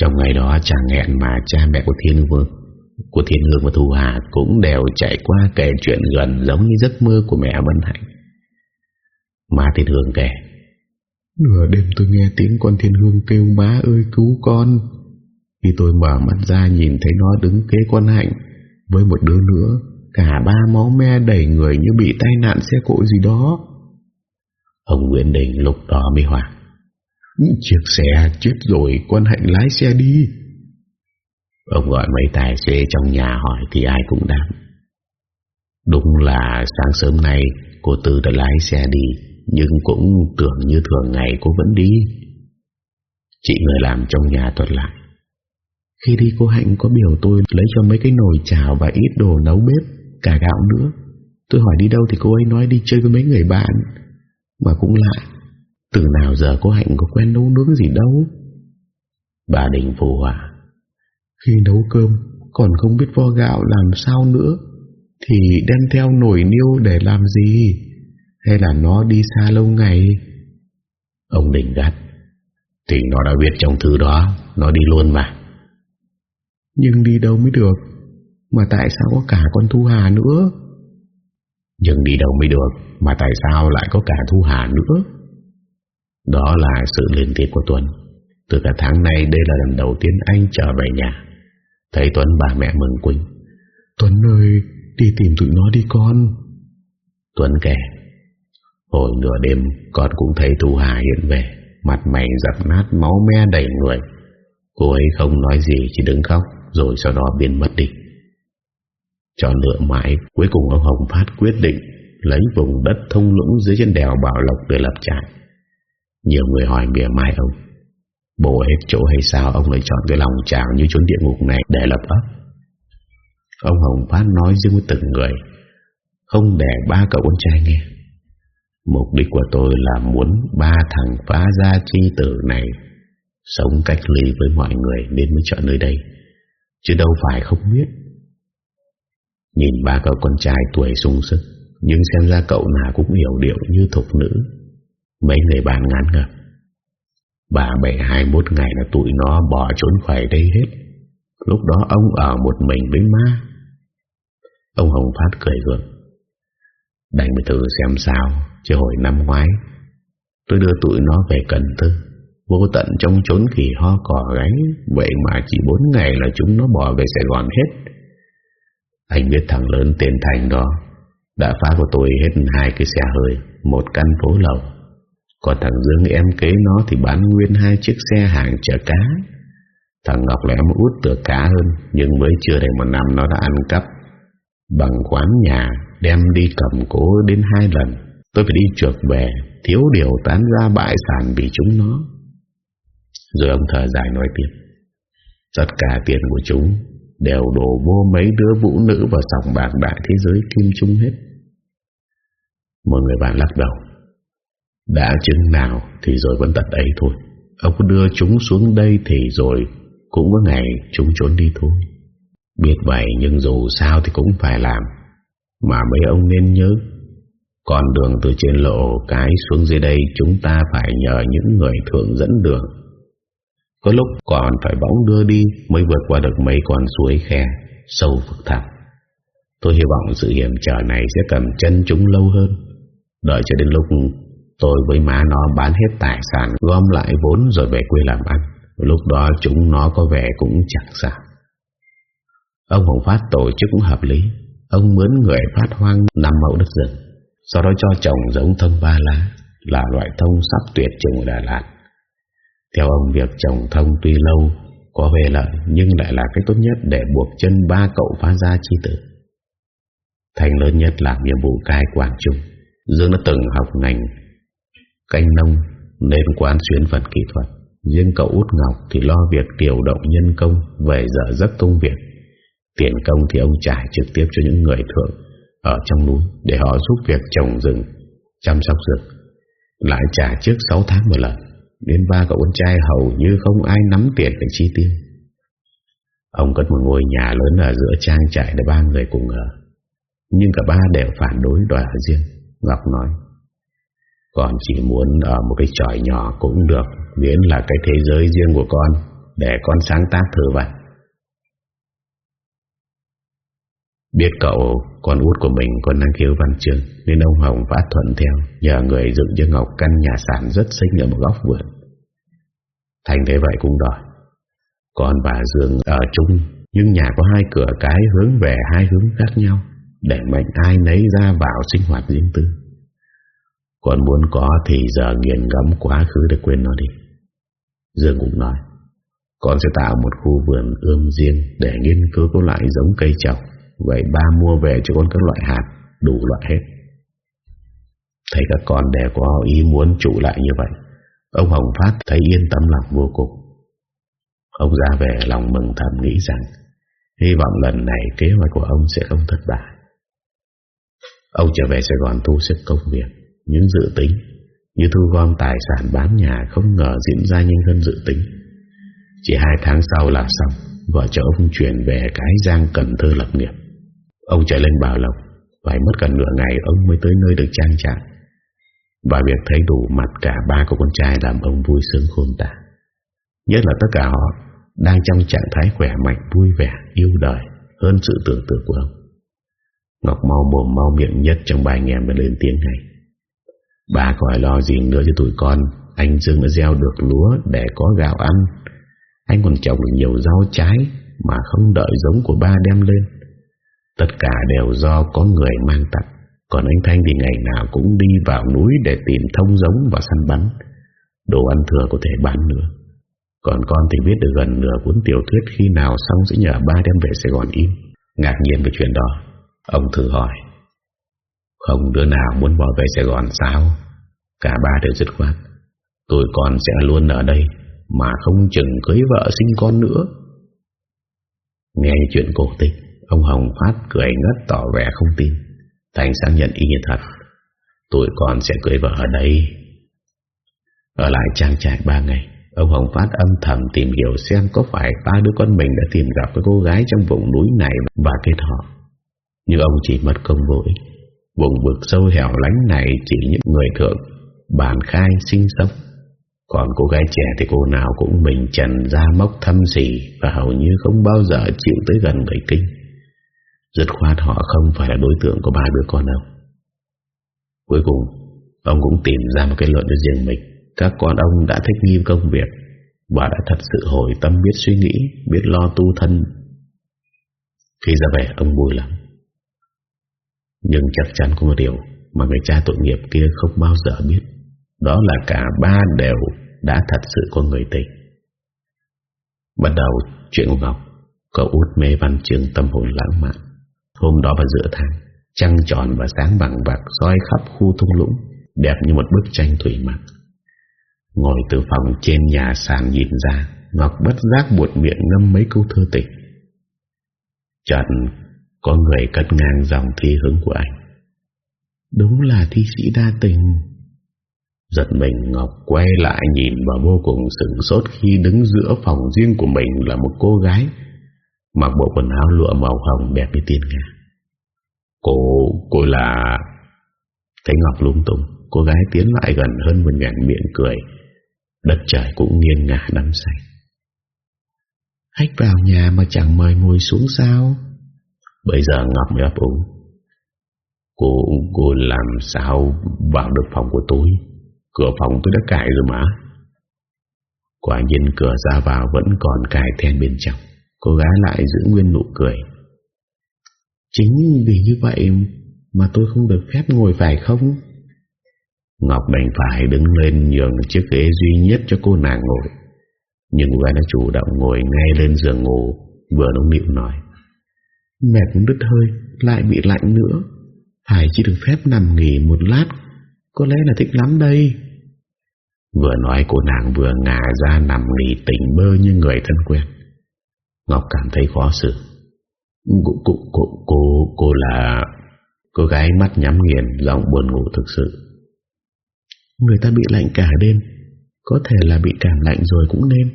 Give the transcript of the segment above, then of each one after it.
Trong ngày đó chẳng hẹn mà cha mẹ của Thiên Vương Của Thiên Hương và Thu Hà Cũng đều chạy qua kể chuyện gần Giống như giấc mơ của mẹ Vân Hạnh. Má Thiên Hương kể Nửa đêm tôi nghe tiếng con Thiên Hương kêu má ơi cứu con. Khi tôi mở mắt ra nhìn thấy nó đứng kế con Hạnh Với một đứa nữa Cả ba máu me đầy người như bị tai nạn xe cộ gì đó. Ông Nguyễn Đình lúc đó mới hoảng Chiếc xe chết rồi, Con Hạnh lái xe đi. Ông gọi mấy tài xế trong nhà hỏi Thì ai cũng đáp. Đúng là sáng sớm nay, Cô Tư đã lái xe đi, Nhưng cũng tưởng như thường ngày cô vẫn đi. Chị người làm trong nhà thuật lại. Khi đi cô Hạnh có biểu tôi Lấy cho mấy cái nồi chảo và ít đồ nấu bếp, Cả gạo nữa. Tôi hỏi đi đâu thì cô ấy nói đi chơi với mấy người bạn. Mà cũng lạ từ nào giờ cô Hạnh có quen nấu nướng gì đâu. Bà Đình phù hỏa Khi nấu cơm Còn không biết vo gạo làm sao nữa Thì đem theo nồi niêu để làm gì? Hay là nó đi xa lâu ngày? Ông Đình gắt. Thì nó đã biết trong thư đó Nó đi luôn mà. Nhưng đi đâu mới được? Mà tại sao có cả con Thu Hà nữa? Nhưng đi đâu mới được Mà tại sao lại có cả Thu Hà nữa đó là sự liên tiếp của Tuấn. Từ cả tháng nay đây là lần đầu tiên anh trở về nhà. Thấy Tuấn bà mẹ mừng Quỳnh. Tuấn ơi Đi tìm tụi nó đi con. Tuấn kể. Hồi nửa đêm con cũng thấy Thu Hà hiện về. Mặt mày dập nát máu me đầy người. Cô ấy không nói gì chỉ đứng khóc Rồi sau đó biến mất đi. Cho lựa mãi Cuối cùng ông Hồng Phát quyết định Lấy vùng đất thông lũng dưới chân đèo Bảo Lộc để lập trại nhiều người hỏi mỉa mai ông. Bộ hết chỗ hay sao Ông lại chọn cái lòng chàng như chốn địa ngục này Để lập ấp? Ông Hồng Phát nói riêng với từng người. Không để ba cậu con trai nghe. Mục đích của tôi là muốn Ba thằng phá gia chi tử này Sống cách ly với mọi người Nên mới chọn nơi đây. Chứ đâu phải không biết. Nhìn ba cậu con trai tuổi sung sức, Nhưng xem ra cậu nào cũng hiểu điệu như thục nữ. Mấy người bạn ngán ngập Bà bảy hai mốt ngày là tụi nó bỏ trốn khỏi đây hết. Lúc đó ông ở một mình với ma Ông Hồng Phát cười gượng. Đành mới thử xem sao, Chứ hồi năm ngoái, Tôi đưa tụi nó về Cần Thơ. Vô tận trong trốn kỳ ho cỏ gáy, Vậy mà chỉ bốn ngày là chúng nó bỏ về Sài Gòn hết. Anh biết thằng lớn tên Thành đó, Đã phá của tôi hết hai cái xe hơi, Một căn phố lầu còn thằng Dương em kế nó thì bán nguyên hai chiếc xe hàng chở cá. Thằng Ngọc lẽ út tựa cá hơn, Nhưng mới chưa đầy một năm nó đã ăn cắp. Bằng quán nhà, Đem đi cầm cố đến hai lần. Tôi phải đi trượt về, Thiếu điều tán ra bãi sản vì chúng nó. Rồi ông thở dài nói tiếp. Tất cả tiền của chúng Đều đổ vô mấy đứa vũ nữ Và sòng bạc đại thế giới kim chung hết. Một người bạn lắc đầu đã chừng nào thì rồi vẫn tận ấy thôi. Ông cứ đưa chúng xuống đây thì rồi Cũng có ngày chúng trốn đi thôi. Biết vậy nhưng dù sao thì cũng phải làm. Mà mấy ông nên nhớ Còn đường từ trên lộ cái xuống dưới đây Chúng ta phải nhờ những người thượng dẫn đường. Có lúc còn phải bóng đưa đi Mới vượt qua được mấy con suối khe Sâu phức thẳm Tôi hy vọng sự hiểm trở này sẽ cầm chân chúng lâu hơn. Đợi cho đến lúc Tôi với má nó bán hết tài sản, Gom lại vốn rồi về quê làm ăn. Lúc đó chúng nó có vẻ cũng chẳng sao. Ông Hồng Phát tổ chức cũng hợp lý. Ông mướn người phát hoang nằm mẫu đất rừng. Sau đó cho trồng giống thông ba lá, Là loại thông sắp tuyệt chủng ở Đà Lạt. Theo ông, việc trồng thông tuy lâu, Có về lợi, Nhưng lại là cái tốt nhất Để buộc chân ba cậu phá gia chi tử. Thành lớn nhất làm nhiệm vụ cai quản chung Dương đã từng học ngành canh nông nên quán xuyên phần kỹ thuật. Riêng cậu út Ngọc thì lo việc điều động nhân công về giờ rất công việc. Tiền công thì ông trả trực tiếp cho những người thượng ở trong núi để họ giúp việc trồng rừng, chăm sóc rừng. Lại trả trước 6 tháng một lần. Đến ba cậu con trai hầu như không ai nắm tiền để chi tiêu. Ông cất một ngôi nhà lớn ở giữa trang trại để ba người cùng ở. Nhưng cả ba đều phản đối đòi ở riêng. Ngọc nói. Con chỉ muốn ở một cái tròi nhỏ cũng được, Miễn là cái thế giới riêng của con, Để con sáng tác thử vậy. Biết cậu con út của mình còn năng khiếu văn chương, Nên ông Hồng phát thuận theo, Nhờ người dựng cho Ngọc căn nhà sản rất xinh ở một góc vườn. Thành thế vậy cũng đòi. Con bà Dương ở chung, Nhưng nhà có hai cửa cái hướng về hai hướng khác nhau, Để mệnh ai nấy ra vào sinh hoạt riêng tư. Con muốn có thì giờ nghiền ngẫm quá khứ để quên nó đi. Dương cũng nói, Con sẽ tạo một khu vườn ươm riêng Để nghiên cứu các loại giống cây trồng. Vậy ba mua về cho con các loại hạt, Đủ loại hết. Thấy các con đều có ý muốn trụ lại như vậy, Ông Hồng Phát thấy yên tâm lòng vô cùng. Ông ra về lòng mừng thầm nghĩ rằng, Hy vọng lần này kế hoạch của ông sẽ không thất bại. Ông trở về Sài Gòn thu xếp công việc. Những dự tính. Như thu gom tài sản bán nhà Không ngờ diễn ra nhanh hơn dự tính. Chỉ hai tháng sau là xong Vợ chồng ông chuyển về cái giang Cần Thơ lập nghiệp. Ông chạy lên Bảo Lộc Phải mất gần nửa ngày ông mới tới nơi được trang trạng Và việc thấy đủ mặt cả ba cô con trai Làm ông vui sướng khôn tả. Nhất là tất cả họ Đang trong trạng thái khỏe mạnh Vui vẻ, yêu đời Hơn sự tưởng tượng của ông. Ngọc mau mồm mau miệng nhất trong bài nghe mới lên tiếng này Bà khỏi lo gì nữa cho tụi con? Anh Dương đã gieo được lúa để có gạo ăn. Anh còn trồng được nhiều rau trái Mà không đợi giống của ba đem lên. Tất cả đều do có người mang tặng. Còn anh Thanh thì ngày nào cũng đi vào núi Để tìm thông giống và săn bắn. Đồ ăn thừa có thể bán nữa. Còn con thì biết được gần nửa cuốn tiểu thuyết Khi nào xong sẽ nhờ ba đem về Sài Gòn in Ngạc nhiên về chuyện đó. Ông thử hỏi. Không đứa nào muốn bỏ về Sài Gòn sao? Cả ba đều dứt khoát. Tôi con sẽ luôn ở đây Mà không chừng cưới vợ sinh con nữa. Nghe chuyện cổ tích, Ông Hồng Phát cười ngất tỏ vẻ không tin. Thành xác nhận y như thật. Tụi con sẽ cưới vợ ở đây. Ở lại trang trại ba ngày, Ông Hồng Phát âm thầm tìm hiểu xem Có phải ba đứa con mình đã tìm gặp Cái cô gái trong vùng núi này Và kết họ. Nhưng ông chỉ mất công vô ích. Vùng vực sâu hẻo lánh này Chỉ những người thượng Bàn khai sinh sống. Còn cô gái trẻ thì cô nào cũng mình trần ra mốc thâm xỉ Và hầu như không bao giờ chịu tới gần người kinh. Dứt khoát họ không phải là đối tượng của ba đứa con ông Cuối cùng, Ông cũng tìm ra một cái luận cho riêng mình. Các con ông đã thích nghi công việc. Và đã thật sự hồi tâm biết suy nghĩ, Biết lo tu thân. Khi ra về, ông vui lắm. Nhưng chắc chắn có một điều Mà người cha tội nghiệp kia không bao giờ biết. Đó là cả ba đều Đã thật sự có người tình. Bắt đầu chuyện của Ngọc, Cậu út mê văn trường tâm hồn lãng mạn. Hôm đó vào giữa tháng, Trăng tròn và sáng bằng bạc soi khắp khu thung lũng, Đẹp như một bức tranh thủy mặc. Ngồi từ phòng trên nhà sàn nhìn ra, Ngọc bất giác buột miệng ngâm mấy câu thơ tịch Trần có người cất ngang dòng thi hứng của anh. Đúng là thi sĩ đa tình. Giật mình Ngọc quay lại nhìn và vô cùng sửng sốt khi đứng giữa phòng riêng của mình là một cô gái Mặc bộ quần áo lụa màu hồng đẹp như tiên nga. Cô, cô là Thấy Ngọc lung tung Cô gái tiến lại gần hơn một ngàn miệng cười. Đất trời cũng nghiêng ngả đắm say. Hách vào nhà mà chẳng mời ngồi xuống sao. Bây giờ Ngọc mới ấp úng. Cô, cô làm sao vào được phòng của tôi? Cửa phòng tôi đã cài rồi mà. Quả nhiên cửa ra vào vẫn còn cài then bên trong. Cô gái lại giữ nguyên nụ cười. Chính vì như vậy Mà tôi không được phép ngồi phải không? Ngọc đành phải đứng lên nhường chiếc ghế duy nhất cho cô nàng ngồi. Nhưng cô gái đã chủ động ngồi ngay lên giường ngủ Vừa nông nịu nói. Mẹ cũng đứt hơi Lại bị lạnh nữa. Hải chỉ được phép nằm nghỉ một lát Có lẽ là thích lắm đây. Vừa nói cô nàng vừa ngả ra nằm nghỉ tỉnh bơ như người thân quen. Ngọc cảm thấy khó xử. Cô, cô, cô, cô, cô là Cô gái mắt nhắm nghiền Giọng buồn ngủ thực sự. Người ta bị lạnh cả đêm Có thể là bị cảm lạnh rồi cũng nên.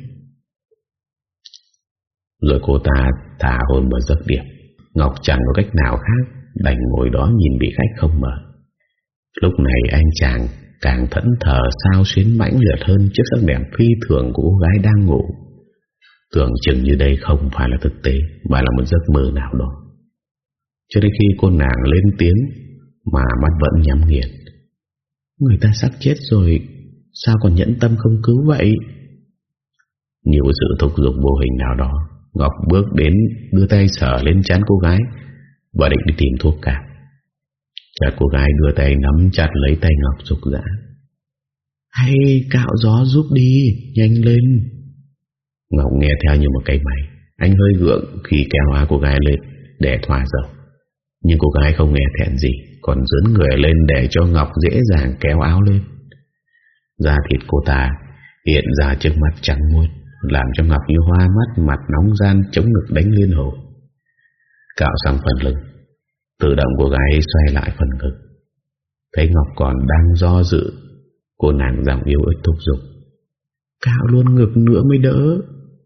Rồi cô ta thả hồn vào giấc điểm. Ngọc chẳng có cách nào khác, Đành ngồi đó nhìn vị khách không mở. Lúc này anh chàng Càng thẫn thờ sao xuyến mãnh liệt hơn Trước sắc đẹp phi thường của cô gái đang ngủ. Tưởng chừng như đây không phải là thực tế, Mà là một giấc mơ nào đó. Cho đến khi cô nàng lên tiếng, Mà mắt vẫn nhắm nghiền. Người ta sắp chết rồi, Sao còn nhẫn tâm không cứu vậy? Nhiều sự thúc giục vô hình nào đó Ngọc bước đến Đưa tay sờ lên chán cô gái Và định đi tìm thuốc cảm Chợt cô gái đưa tay nắm chặt lấy tay Ngọc rục rã. Hay cạo gió giúp đi Nhanh lên. Ngọc nghe theo như một cây máy. Anh hơi gượng khi kéo áo cô gái lên Để thoa dầu Nhưng cô gái không nghe thẹn gì Còn dấn người lên để cho Ngọc dễ dàng kéo áo lên. Da thịt cô ta hiện ra trước mặt trắng muôn làm cho Ngọc như hoa mắt Mặt nóng gian chống ngực đánh liên hồi Cạo sang phần lưng, Tự động cô gái xoay lại phần ngực. Thấy Ngọc còn đang do dự, Cô nàng giọng yêu ớt thúc giục. Cạo luôn ngực nữa mới đỡ.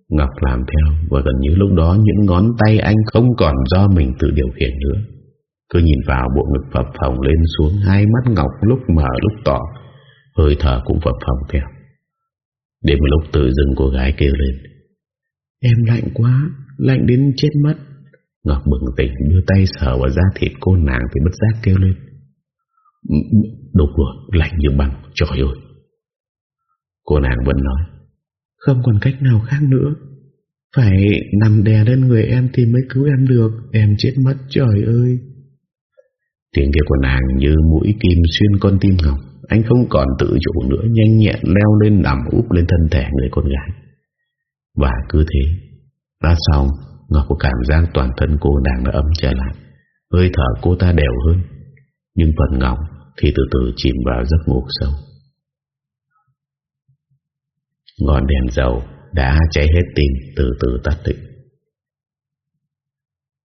Ngọc làm theo Và gần như lúc đó những ngón tay anh Không còn do mình tự điều khiển nữa. Cứ nhìn vào bộ ngực phập phồng lên xuống, Hai mắt Ngọc lúc mở lúc tỏ, Hơi thở cũng phập phồng theo. Đến một lúc tự dưng cô gái kêu lên. Em lạnh quá Lạnh đến chết mất. Ngọc bừng tỉnh đưa tay sờ vào da thịt cô nàng Thì bất giác kêu lên. Đúng rồi lạnh như băng Trời ơi. Cô nàng vẫn nói. Không còn cách nào khác nữa. Phải nằm đè lên người em Thì mới cứu em được Em chết mất trời ơi Tiếng kia của nàng như mũi kim xuyên con tim Ngọc Anh không còn tự chủ nữa, Nhanh nhẹn leo lên nằm úp lên thân thể người con gái. Và cứ thế, Đã xong, Ngọc có cảm giác toàn thân cô nàng đã ấm trở lại. Hơi thở cô ta đều hơn, Nhưng phần Ngọc Thì từ từ chìm vào giấc ngủ sâu. Ngọn đèn dầu Đã cháy hết tim Từ từ tắt định.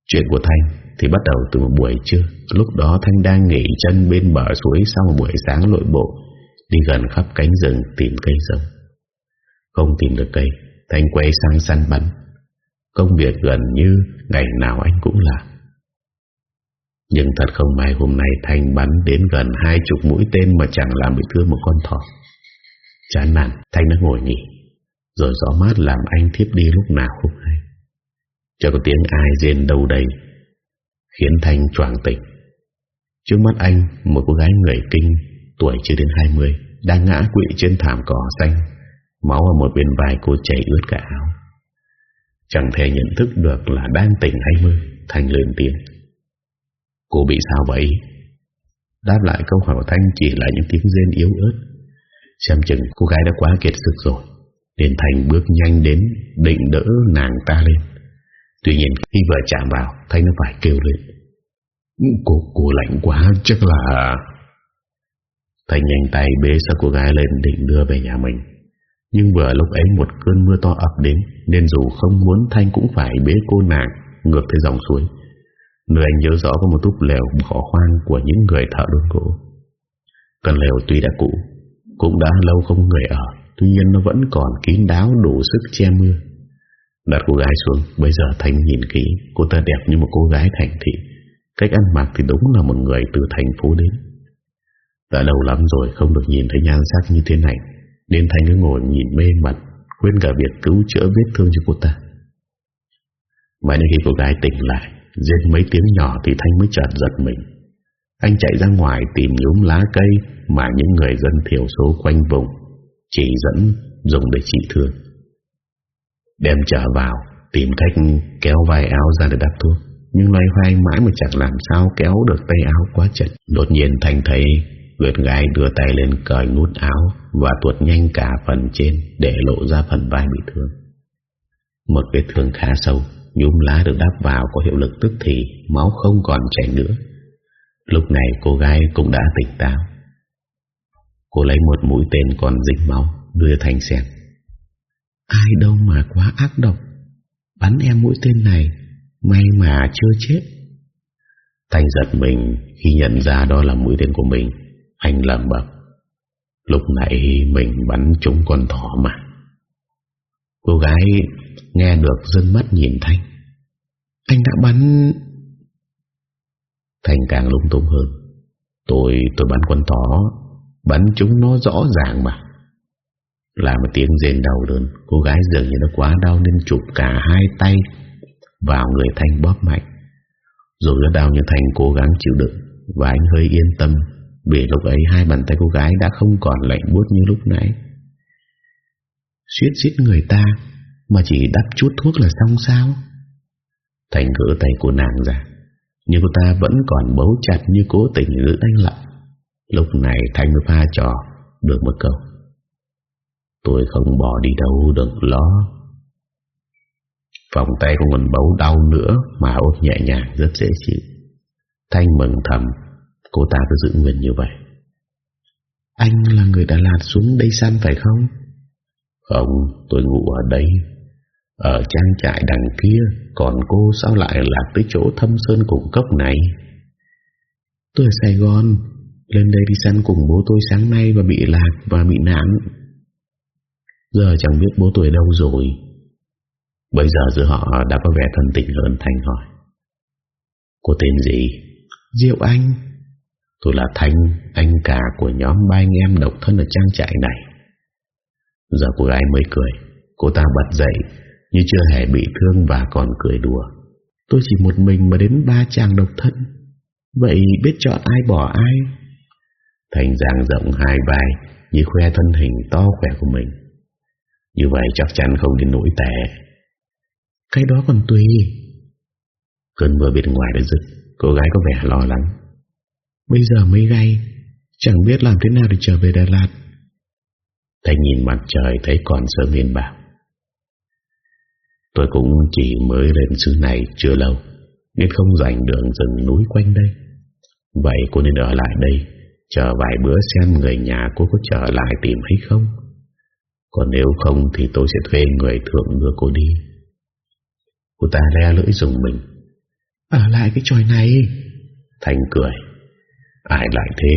Chuyện của Thanh thì bắt đầu từ một buổi trưa. Lúc đó Thanh đang nghỉ chân bên bờ suối Sau một buổi sáng lội bộ, Đi gần khắp cánh rừng tìm cây rừng Không tìm được cây, Thanh quay sang săn bắn. Công việc gần như ngày nào anh cũng làm. Nhưng thật không may hôm nay Thanh bắn đến gần hai chục mũi tên Mà chẳng làm bị thương một con thỏ. Chán nản, Thanh đã ngồi nghỉ. Rồi gió mát làm anh thiếp đi lúc nào không hay Cho có tiếng ai rên đâu đây. Khiến Thanh choàng tỉnh. Trước mắt anh, Một cô gái người kinh, Tuổi chưa đến 20 Đang ngã quỵ trên thảm cỏ xanh, Máu ở một bên vai cô chảy ướt cả áo. Chẳng thể nhận thức được là đang tỉnh hay mơ, Thanh lên tiếng. Cô bị sao vậy? Đáp lại câu hỏi của Thanh chỉ là những tiếng rên yếu ớt. Xem chừng cô gái đã quá kiệt sức rồi, Nên Thanh bước nhanh đến Định đỡ nàng ta lên. Tuy nhiên khi vừa chạm vào Thanh nó phải kêu lên. Cô, cô lạnh quá chắc là Thanh nhanh tay bế sao cô gái lên định đưa về nhà mình. Nhưng vừa lúc ấy một cơn mưa to ập đến Nên dù không muốn Thanh cũng phải bế cô nàng Ngược tới dòng suối. Nơi anh nhớ rõ có một túp lều bỏ hoang Của những người thợ đốn gỗ. Căn lều tuy đã cũ Cũng đã lâu không người ở Tuy nhiên nó vẫn còn kín đáo đủ sức che mưa. Đặt cô gái xuống, Bây giờ Thanh nhìn kỹ, Cô ta đẹp như một cô gái thành thị. Cách ăn mặc thì đúng là một người từ thành phố đến. Đã lâu lắm rồi không được nhìn thấy nhan sắc như thế này, Nên Thanh cứ ngồi nhìn mê mặt Quên cả việc cứu chữa vết thương cho cô ta. Mãi đến khi cô gái tỉnh lại, Giết mấy tiếng nhỏ thì Thanh mới chợt giật mình. Anh chạy ra ngoài tìm nhúm lá cây Mà những người dân thiểu số quanh vùng, Chỉ dẫn dùng để trị thương. Đem trở vào, Tìm cách kéo vai áo ra để đắp thuốc. Nhưng loay hoay mãi mà chẳng làm sao kéo được tay áo quá chật. Đột nhiên thành thấy Nguyệt gái đưa tay lên cởi nút áo Và tuột nhanh cả phần trên Để lộ ra phần vai bị thương. Một vết thương khá sâu, Nhúm lá được đắp vào có hiệu lực tức thì Máu không còn chảy nữa. Lúc này cô gái cũng đã tỉnh táo. Cô lấy một mũi tên còn dính máu, Đưa Thành xem. Ai đâu mà quá ác độc. Bắn em mũi tên này, May mà chưa chết. Thành giật mình Khi nhận ra đó là mũi tên của mình. Anh lầm bập Lúc nãy mình bắn trúng con thỏ mà. Cô gái nghe được dân mắt nhìn Thanh. Anh đã bắn. Thành càng lung tung hơn. Tôi tôi bắn con thỏ. Bắn chúng nó rõ ràng mà. Là một tiếng rên đau đớn. Cô gái dường như nó quá đau Nên chụp cả hai tay Vào người Thanh bóp mạnh. Rồi nó đau như Thanh cố gắng chịu đựng Và anh hơi yên tâm, Vì lúc ấy hai bàn tay cô gái Đã không còn lạnh buốt như lúc nãy. Suýt giết người ta, Mà chỉ đắp chút thuốc là xong sao? Thành gỡ tay của nàng ra, Nhưng cô ta vẫn còn bấu chặt Như cố tình giữ anh lại. Lúc này Thành mới pha trò Được một câu. Tôi không bỏ đi đâu đừng lo. Phòng tay không còn bấu đau nữa Mà ốt nhẹ nhàng rất dễ chịu. Thanh mừng thầm Cô ta cứ giữ nguyên như vậy. Anh là người đã lạt xuống đây săn phải không? Không, tôi ngủ ở đây. Ở trang trại đằng kia Còn cô sao lại lạc tới chỗ thâm sơn cùng cốc này? Tôi ở Sài Gòn Lên đây đi săn cùng bố tôi sáng nay Và bị lạc và bị nạn Giờ chẳng biết bố tôi đâu rồi. Bây giờ giữa họ đã có vẻ thân tình hơn Thanh hỏi Cô tên gì? Diệu Anh. Tôi là Thanh, anh cả của nhóm ba anh em độc thân ở trang trại này. Giờ cô gái mới cười. Cô ta bật dậy Như chưa hề bị thương và còn cười đùa. Tôi chỉ một mình mà đến ba chàng độc thân. Vậy biết chọn ai bỏ ai? Thành giang rộng hai vai Như khoe thân hình to khỏe của mình như vậy chắc chắn không đến nỗi tệ. Cái đó còn tùy. Cơn mưa bên ngoài đã dứt, Cô gái có vẻ lo lắng. Bây giờ mới gay, Chẳng biết làm thế nào để trở về Đà Lạt. Thầy nhìn mặt trời, thấy còn sớm miền bảo. Tôi cũng chỉ mới lên xứ này chưa lâu, Nên không rảnh đường rừng núi quanh đây. Vậy cô nên ở lại đây, Chờ vài bữa xem người nhà cô có trở lại tìm hay không. Còn nếu không thì tôi sẽ thuê người thượng đưa cô đi. Cô ta le lưỡi dùng mình. Ở lại cái tròi này. Thành cười. Ai lại thế?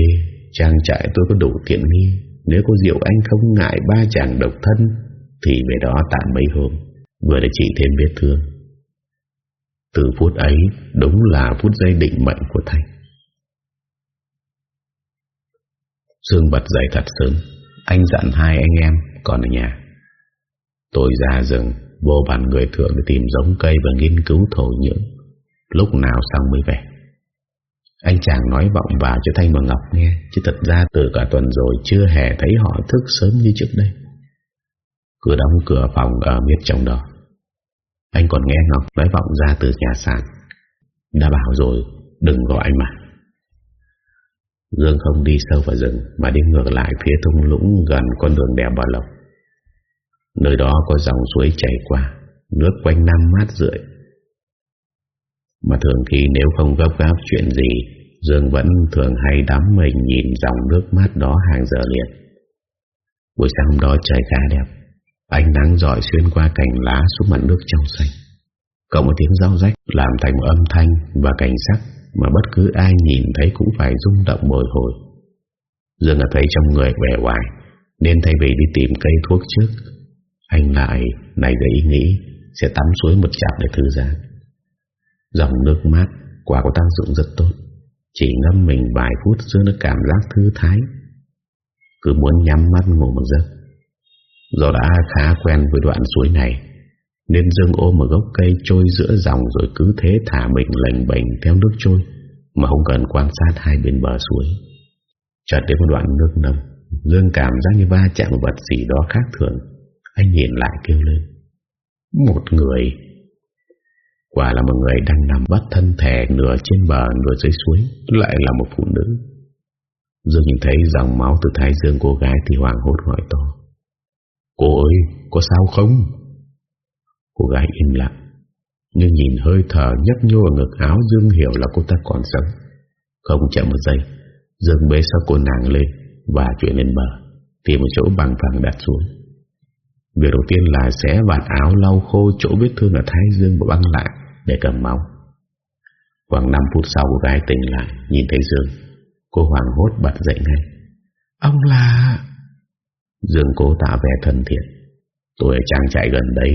Trang trại tôi có đủ tiện nghi. Nếu cô Diệu Anh không ngại ba chàng độc thân Thì về đó tạm mấy hôm. Vừa để chị thêm vết thương. Từ phút ấy Đúng là phút giây định mệnh của Thành. Dương bật dậy thật sớm. Anh dặn hai anh em còn ở nhà. Tôi ra rừng, Vô bàn người thượng để tìm giống cây Và nghiên cứu thổ nhưỡng. Lúc nào xong mới về. Anh chàng nói vọng vào cho Thanh và Ngọc nghe, Chứ thật ra từ cả tuần rồi Chưa hề thấy họ thức sớm như trước đây. Cửa đóng cửa phòng ở miết trong đó. Anh còn nghe Ngọc nói vọng ra từ nhà sàn. Đã bảo rồi, Đừng gọi anh mà. Dương không đi sâu vào rừng, Mà đi ngược lại phía thung lũng Gần con đường đèo Bảo Lộc. Nơi đó có dòng suối chảy qua Nước quanh năm mát rượi Mà thường khi nếu không gấp gáp chuyện gì Dương vẫn thường hay đắm mình nhìn dòng nước mát đó hàng giờ liền. Buổi sáng hôm đó trời khá đẹp, ánh nắng dọi xuyên qua cành lá xuống mặt nước trong xanh. Cộng một tiếng rau rách làm thành một âm thanh và cảnh sắc mà bất cứ ai nhìn thấy cũng phải rung động bồi hồi. Dương đã thấy trong người vẻ hoài nên thay vì đi tìm cây thuốc trước, anh lại này ra ý nghĩ, sẽ tắm suối một chạp để thư giãn. Dòng nước mát, quả có tác dụng rất tốt. Chỉ ngâm mình vài phút giữa nó cảm giác thư thái Cứ muốn nhắm mắt ngủ một giấc Do đã khá quen với đoạn suối này, Nên Dương ôm một gốc cây trôi giữa dòng Rồi cứ thế thả mình lành bệnh theo nước trôi, Mà không cần quan sát hai bên bờ suối Chợt đến một đoạn nước nông Dương cảm giác như va chạm vật gì đó khác thường anh nhìn lại kêu lên. Một người. Quả là một người đang nằm bắt thân thể nửa trên bờ, nửa dưới suối, Lại là một phụ nữ. Dương nhìn thấy dòng máu từ thái dương cô gái Thì hoàng hốt hỏi to. Cô ơi, có sao không? Cô gái im lặng, Nhưng nhìn hơi thở nhấp nhô ở ngực áo Dương hiểu là cô ta còn sống. Không chậm một giây, Dương bế sau cô nàng lên Và chuyển lên bờ, Tìm một chỗ bằng phẳng đặt xuống. Việc đầu tiên là sẽ vạt áo lau khô chỗ vết thương ở thái dương và băng lại để cầm máu. Khoảng 5 phút sau cô gái tỉnh lại Nhìn thấy Dương. Cô hoàng hốt bật dậy ngay. Ông là Dương cố tạo vẻ thân thiện. Tôi ở trang trại gần đây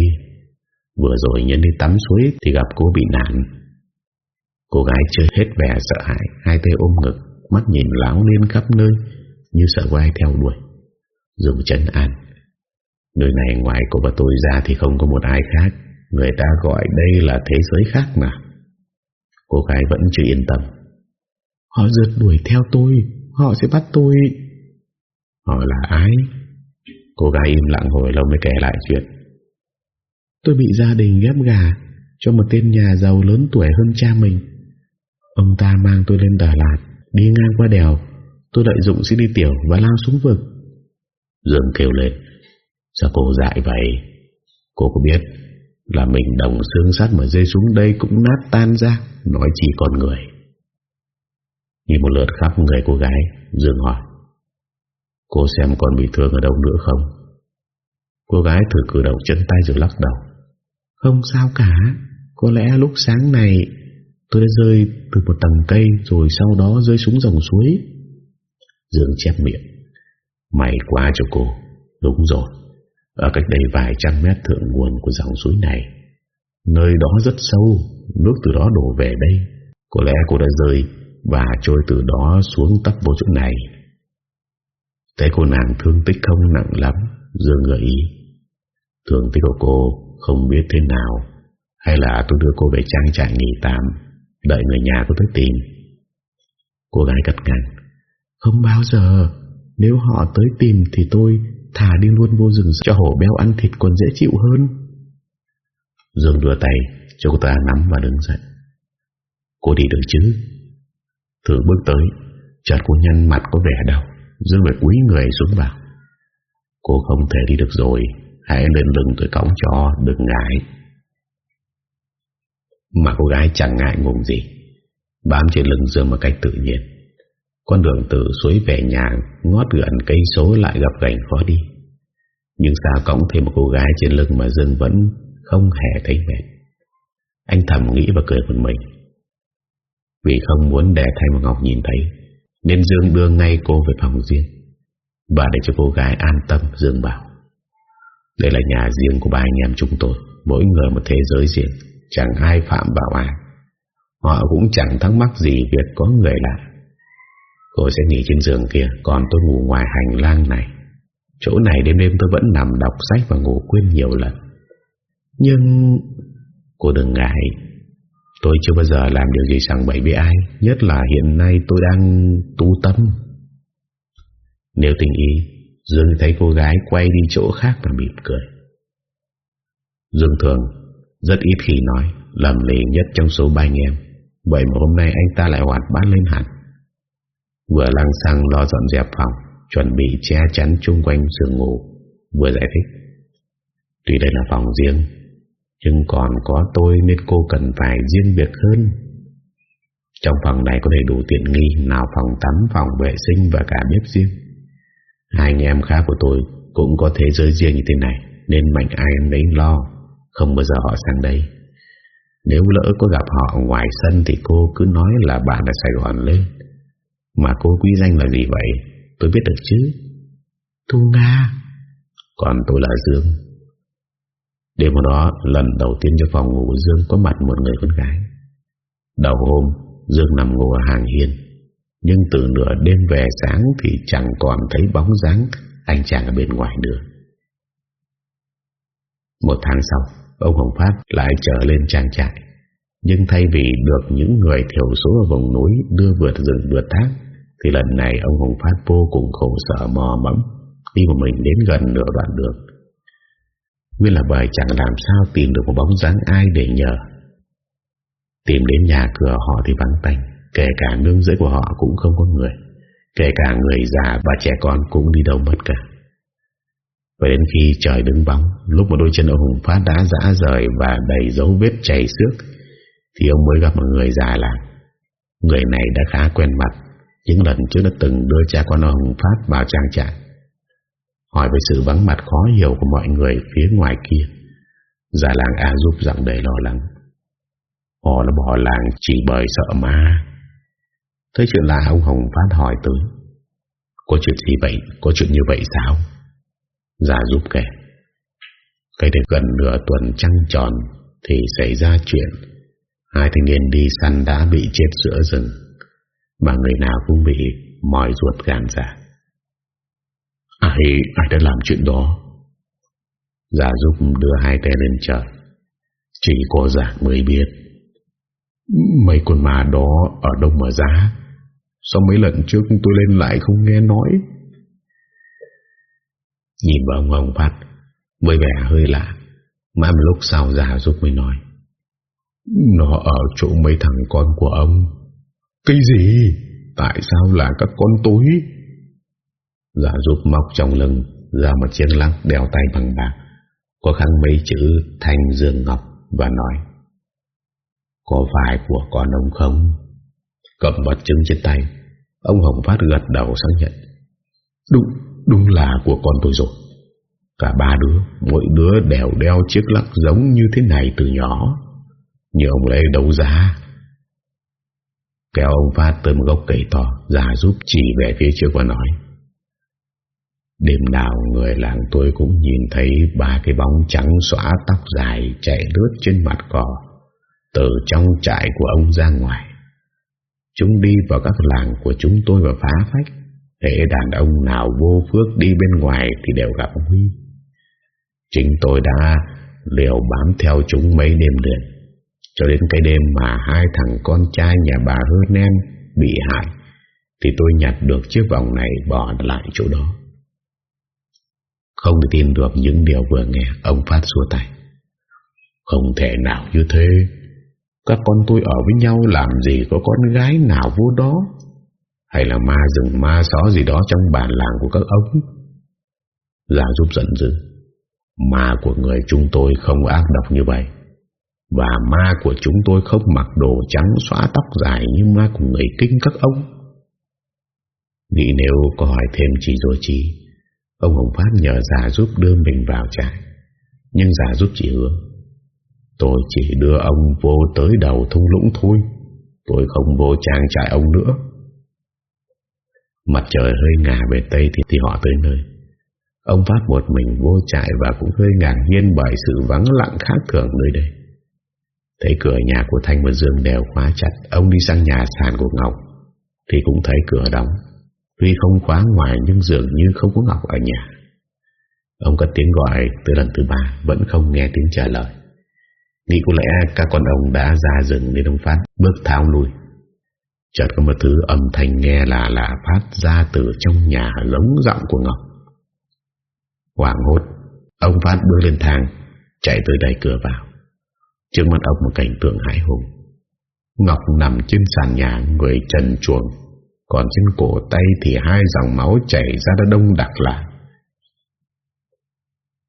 Vừa rồi nhân đi tắm suối Thì gặp cô bị nạn. Cô gái chơi hết vẻ sợ hãi Hai tay ôm ngực Mắt nhìn láo lên khắp nơi Như sợ quay theo đuổi. Dùng chân an Nơi này ngoài cô và tôi ra thì không có một ai khác. Người ta gọi đây là thế giới khác mà. Cô gái vẫn chưa yên tâm. Họ rượt đuổi theo tôi Họ sẽ bắt tôi. Họ là ai? Cô gái im lặng hồi lâu mới kể lại chuyện. Tôi bị gia đình ghép gà Cho một tên nhà giàu lớn tuổi hơn cha mình. Ông ta mang tôi lên Đà Lạt Đi ngang qua đèo. Tôi lợi dụng xin đi tiểu và lao xuống vực. Dương kêu lên Sao cô dại vậy? Cô có biết Là mình đồng xương sắt mà rơi xuống đây Cũng nát tan ra, Nói chỉ còn người. Nhìn một lượt khắp người cô gái, Dương hỏi, Cô xem còn bị thương ở đâu nữa không? Cô gái thử cử đầu chân tay rồi lắc đầu, Không sao cả, Có lẽ lúc sáng này Tôi đã rơi từ một tầng cây Rồi sau đó rơi xuống dòng suối. Dương chép miệng, May quá cho cô. Đúng rồi ở cách đây vài trăm mét thượng nguồn của dòng suối này. Nơi đó rất sâu, Nước từ đó đổ về đây. Có lẽ cô đã rơi Và trôi từ đó xuống tấp vô chỗ này. Thấy cô nàng thương tích không nặng lắm, Dương gợi ý. Thương tích của cô không biết thế nào. Hay là tôi đưa cô về trang trại nghỉ tạm, Đợi người nhà tôi tới tìm. Cô gái cật ngăn Không bao giờ, Nếu họ tới tìm thì tôi Thả đi luôn vô rừng cho hổ béo ăn thịt còn dễ chịu hơn. Dương đưa tay cho cô ta nắm và đứng dậy. Cô đi được chứ? Thử bước tới, Chợt cô nhăn mặt có vẻ đau. Dương lại quý người xuống vào. Cô không thể đi được rồi. Hãy lên lưng tôi cõng cho, Đừng ngại. Mà cô gái chẳng ngại ngùng gì. Bám trên lưng Dương một cách tự nhiên. Con đường từ suối về nhà, Ngót gần cây số lại gặp gành khó đi. Nhưng sao cõng thêm một cô gái trên lưng Mà Dương vẫn không hề thấy mệt. Anh thầm nghĩ và cười một mình. Vì không muốn để Thanh Ngọc nhìn thấy, Nên Dương đưa ngay cô về phòng riêng. Và để cho cô gái an tâm, Dương bảo. Đây là nhà riêng của ba anh em chúng tôi, Mỗi người một thế giới riêng, Chẳng ai phạm vào ai. Họ cũng chẳng thắc mắc gì Việc có người lạ Cô sẽ nghỉ trên giường kia, Còn tôi ngủ ngoài hành lang này. Chỗ này đêm đêm tôi vẫn nằm đọc sách Và ngủ quên nhiều lần. Nhưng Cô đừng ngại. Tôi chưa bao giờ làm điều gì sẵn bậy với ai, Nhất là hiện nay tôi đang tu tâm. Nếu tình ý, Dương thấy cô gái quay đi chỗ khác và mỉm cười. Dương thường Rất ít khi nói, Lầm lì nhất trong số ba anh em Vậy mà hôm nay anh ta lại hoạt bát lên hẳn. Vừa lăng xăng lo dọn dẹp phòng Chuẩn bị che chắn chung quanh giường ngủ Vừa giải thích. Tuy đây là phòng riêng Nhưng còn có tôi nên cô cần phải riêng việc hơn. Trong phòng này có đầy đủ tiện nghi Nào phòng tắm, phòng vệ sinh và cả bếp riêng. Hai anh em khác của tôi Cũng có thế giới riêng như thế này Nên mạnh ai em đấy lo Không bao giờ họ sang đây. Nếu lỡ có gặp họ ngoài sân Thì cô cứ nói là bạn ở Sài Gòn lên. Mà cô quý danh là gì vậy? Tôi biết được chứ. Thu Nga. Còn tôi là Dương. Đêm hôm đó lần đầu tiên cho phòng ngủ Dương có mặt một người con gái. Đầu hôm Dương nằm ngủ ở hàng hiên. Nhưng từ nửa đêm về sáng Thì chẳng còn thấy bóng dáng Anh chàng ở bên ngoài nữa. Một tháng sau Ông Hồng Phát lại trở lên trang trại nhưng thay vì được những người thiểu số ở vùng núi Đưa vượt rừng vượt thác, Thì lần này ông Hồng Phát vô cùng khổ sở mò mẫm, Đi một mình đến gần nửa đoạn đường. Nguyên là bởi chẳng làm sao tìm được một bóng dáng ai để nhờ. Tìm đến nhà cửa họ thì vắng tanh, Kể cả nương rẫy của họ cũng không có người, Kể cả người già và trẻ con cũng đi đâu mất cả. Và đến khi trời đứng bóng, Lúc mà đôi chân ông Hùng Phát đã dã rời Và đầy dấu vết chảy xước thì ông mới gặp một người già làng Người này đã khá quen mặt. Những lần trước đã từng đưa cha con ông Phát vào trang trại. Hỏi về sự vắng mặt khó hiểu của mọi người phía ngoài kia. Già làng A giúp giọng đầy lo lắng. Họ đã bỏ làng chỉ bởi sợ ma. Thấy chuyện lạ, ông Hồng Phát hỏi tới. Có chuyện gì vậy? Có chuyện như vậy sao? Già giúp kể. Cái đây gần nửa tuần trăng tròn Thì xảy ra chuyện. Hai thanh niên đi săn đã bị chết giữa rừng Mà người nào cũng bị mỏi ruột gan giả Ai, ai đã làm chuyện đó? Giả giúp đưa hai tay lên trời. Chỉ có giả mới biết. Mấy con ma đó ở đâu mà ra? Sao mấy lần trước tôi lên lại không nghe nói? Nhìn vào ông ông Phát Với vẻ hơi lạ Mà một lúc sau giả giúp mới nói nó ở chỗ mấy thằng con của ông. Cái gì? Tại sao là các con tối Giả giúp móc trong lưng Ra một chiếc lắc đeo tay bằng bạc. Có khăn mấy chữ Thanh Dương Ngọc Và nói Có phải của con ông không? Cầm vật chứng trên tay Ông Hồng Phát gật đầu xác nhận Đúng, đúng là của con tôi rồi. Cả ba đứa Mỗi đứa đều đeo chiếc lắc giống như thế này từ nhỏ như ông lấy đấu giá Kéo ông Phát tới một gốc cây to, Giả giúp chỉ về phía trước và nói Đêm nào người làng tôi cũng nhìn thấy ba cái bóng trắng xóa tóc dài chạy lướt trên mặt cỏ, từ trong trại của ông ra ngoài. Chúng đi vào các làng của chúng tôi và phá phách. Thế đàn ông nào vô phước đi bên ngoài thì đều gặp Huy. Chính tôi đã liều bám theo chúng mấy đêm liền. Cho đến cái đêm mà hai thằng con trai nhà bà Hơ Nem bị hại, thì tôi nhặt được chiếc vòng này bỏ lại chỗ đó. Không tin được những điều vừa nghe, Ông Phát xua tay. Không thể nào như thế. Các con tôi ở với nhau Làm gì có con gái nào vô đó? Hay là ma rừng, ma xó gì đó Trong bản làng của các ông? Giả giúp giận dữ. Ma của người chúng tôi không ác độc như vậy. Và ma của chúng tôi không mặc đồ trắng xóa tóc dài như ma của người kinh các ông. Nghĩ nếu có hỏi thêm chỉ rồi chỉ Ông Hồng Phát nhờ giả giúp đưa mình vào trại. Nhưng giả giúp chỉ hứa Tôi chỉ đưa ông vô tới đầu thung lũng thôi Tôi không vô trang trại ông nữa. Mặt trời hơi ngả về Tây thì, thì họ tới nơi. Ông Phát một mình vô trại và cũng hơi ngạc nhiên bởi sự vắng lặng khác thường nơi đây. Thấy cửa nhà của Thanh và Dương đều khóa chặt, ông đi sang nhà sàn của Ngọc. Thì cũng thấy cửa đóng. Tuy không khóa ngoài nhưng dường như không có Ngọc ở nhà. Ông cất tiếng gọi từ lần thứ ba Vẫn không nghe tiếng trả lời. Nghĩ có lẽ các con ông đã ra rừng nên ông Phát bước tháo lui. Chợt có một thứ âm thanh nghe là lạ phát ra từ trong nhà giống giọng của Ngọc. Hoảng hốt Ông Phát bước lên thang Chạy tới đẩy cửa vào. Trước mắt ông một cảnh tượng hãi hùng. Ngọc nằm trên sàn nhà, Người trần chuồng còn trên cổ tay thì hai dòng máu chảy ra đã đông đặc lại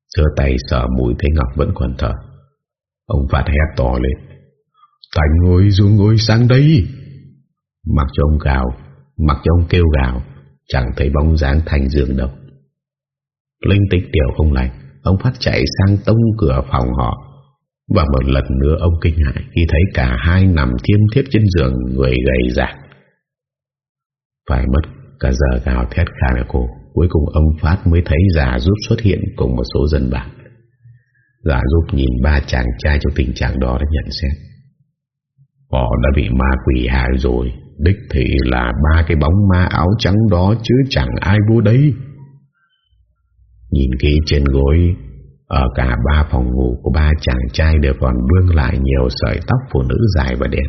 Sơ tay sợ mũi thấy Ngọc vẫn còn thở. Ông Phát hét to lên. Thành ơi xuống ơi sang đây. Mặc cho ông gào, Mặc cho ông kêu gào, Chẳng thấy bóng dáng Thành giường đâu. Linh tích tiểu không lành, Ông Phát chạy sang tông cửa phòng họ. Và một lần nữa ông kinh hại Khi thấy cả hai nằm thiêm thiếp trên giường Người gầy rạc phải mất cả giờ gào thét khả là cô, Cuối cùng ông Phát mới thấy giả giúp xuất hiện Cùng một số dân bản. Giả giúp nhìn ba chàng trai Trong tình trạng đó đã nhận xét. Họ đã bị ma quỷ hại rồi, Đích thị là ba cái bóng ma áo trắng đó Chứ chẳng ai vô đấy. Nhìn kỹ trên gối ở cả ba phòng ngủ của ba chàng trai Đều còn vương lại nhiều sợi tóc phụ nữ dài và đen.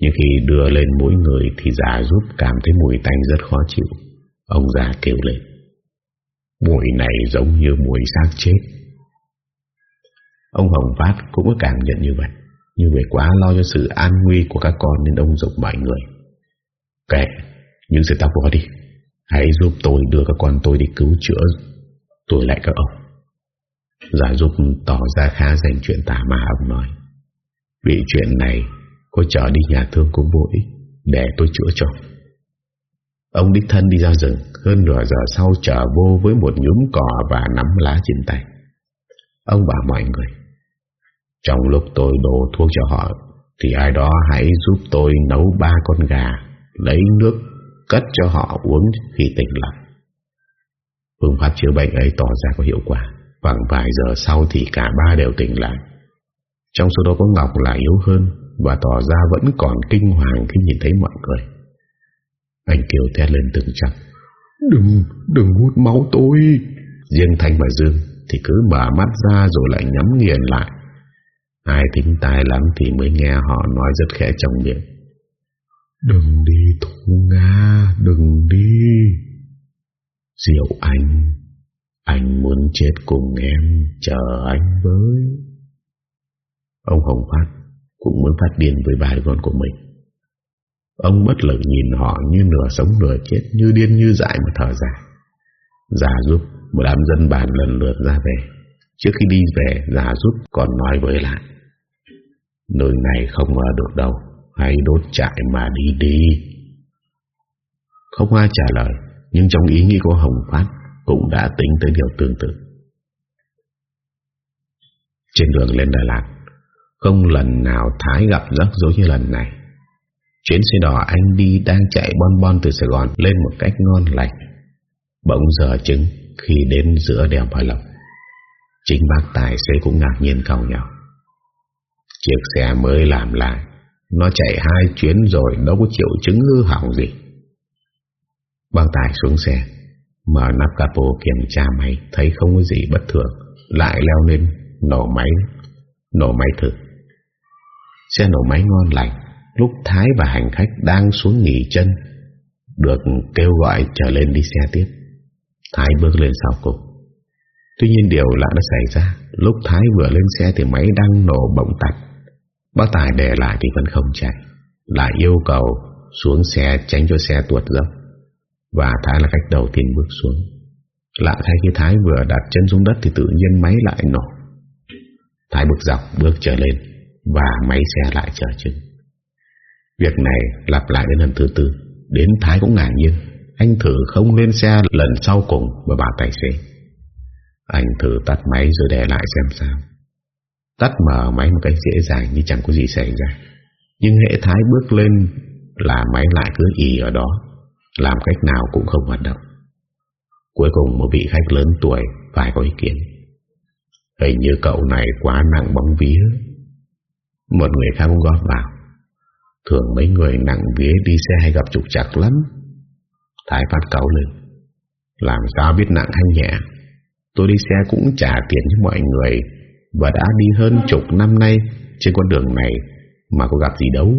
Nhưng khi đưa lên mỗi người Thì già giúp cảm thấy mùi tanh rất khó chịu. Ông già kêu lên. Mùi này giống như mùi xác chết. Ông Hồng Phát cũng có cảm nhận như vậy. Nhưng vì quá lo cho sự an nguy của các con Nên ông dục mọi người. Kệ Những sự tóc đó đi. Hãy giúp tôi đưa các con tôi đi cứu chữa Tôi lại các ông. Giả Dục tỏ ra khá dành chuyện tả mà ông nói. Vì chuyện này Cô chở đi nhà thương cũng vô ích, Để tôi chữa cho. Ông đích thân đi ra rừng, Hơn nửa giờ sau trở vô với một nhúm cỏ Và nắm lá trên tay. Ông bảo mọi người, Trong lúc tôi đổ thuốc cho họ, Thì ai đó hãy giúp tôi nấu ba con gà, Lấy nước, Cất cho họ uống khi tỉnh lại Phương pháp chữa bệnh ấy tỏ ra có hiệu quả. Khoảng vài giờ sau thì cả ba đều tỉnh lại Trong số đó có Ngọc là yếu hơn và tỏ ra vẫn còn kinh hoàng khi nhìn thấy mọi người. Anh kêu thét lên từng chặt. Đừng, đừng hút máu tôi. Riêng Thanh và Dương Thì cứ mở mắt ra rồi lại nhắm nghiền lại Ai tính tai lắm thì mới nghe họ nói rất khẽ trong miệng Đừng đi Thu Nga Đừng đi Diệu anh anh muốn chết cùng em, Chờ anh với. Ông Hồng Phát Cũng muốn phát điên với bài con của mình. Ông bất lực nhìn họ như nửa sống nửa chết, Như điên như dại mà thở dài. Già giúp, một đám dân bản lần lượt ra về. Trước khi đi về, Già giúp còn nói với lại. Nơi này không ở được đâu, Hãy đốt trại mà đi đi. Không ai trả lời, Nhưng trong ý nghĩ của Hồng Phát cũng đã tính tới điều tương tự Trên đường lên Đà Lạt Không lần nào Thái gặp rắc rối như lần này Chuyến xe đỏ anh đi đang chạy bon bon từ Sài Gòn lên một cách ngon lành. Bỗng giờ chứng khi đến giữa đèo Bà Lộc. Chính bác tài xế cũng ngạc nhiên cầu nhau. Chiếc xe mới làm lại, nó chạy hai chuyến rồi đâu có triệu chứng hư hỏng gì. Bác tài xuống xe, mở nắp capo kiểm tra máy, thấy không có gì bất thường, lại leo lên nổ máy, nổ máy thử. Xe nổ máy ngon lành, Lúc Thái và hành khách đang xuống nghỉ chân Được kêu gọi trở lên đi xe tiếp. Thái bước lên sau cùng Tuy nhiên điều lạ đã xảy ra Lúc Thái vừa lên xe thì máy đang nổ bỗng tắt Bác Tài để lại thì vẫn không chạy Lại yêu cầu xuống xe tránh cho xe tuột dốc. Và Thái là cách đầu tiên bước xuống. Lạ thay khi Thái vừa đặt chân xuống đất Thì tự nhiên máy lại nổ. Thái bước dọc bước trở lên Và máy xe lại trở chừng Việc này lặp lại đến lần thứ tư. Đến Thái cũng ngạc nhiên. Anh thử không lên xe lần sau cùng Và bảo tài xế. Anh thử tắt máy rồi để lại xem sao. Tắt mở máy một cách dễ dàng Như chẳng có gì xảy ra. Nhưng hệ Thái bước lên Là máy lại cứ ỉ ở đó. Làm cách nào cũng không hoạt động. Cuối cùng một vị khách lớn tuổi Phải có ý kiến. Hình như cậu này quá nặng bóng vía. Một người khác cũng góp vào. Thường mấy người nặng vía đi xe hay gặp trục chặt lắm. Thái phát cáu lên. Làm sao biết nặng hay nhẹ? Tôi đi xe cũng trả tiền cho mọi người Và đã đi hơn chục năm nay Trên con đường này Mà có gặp gì đâu.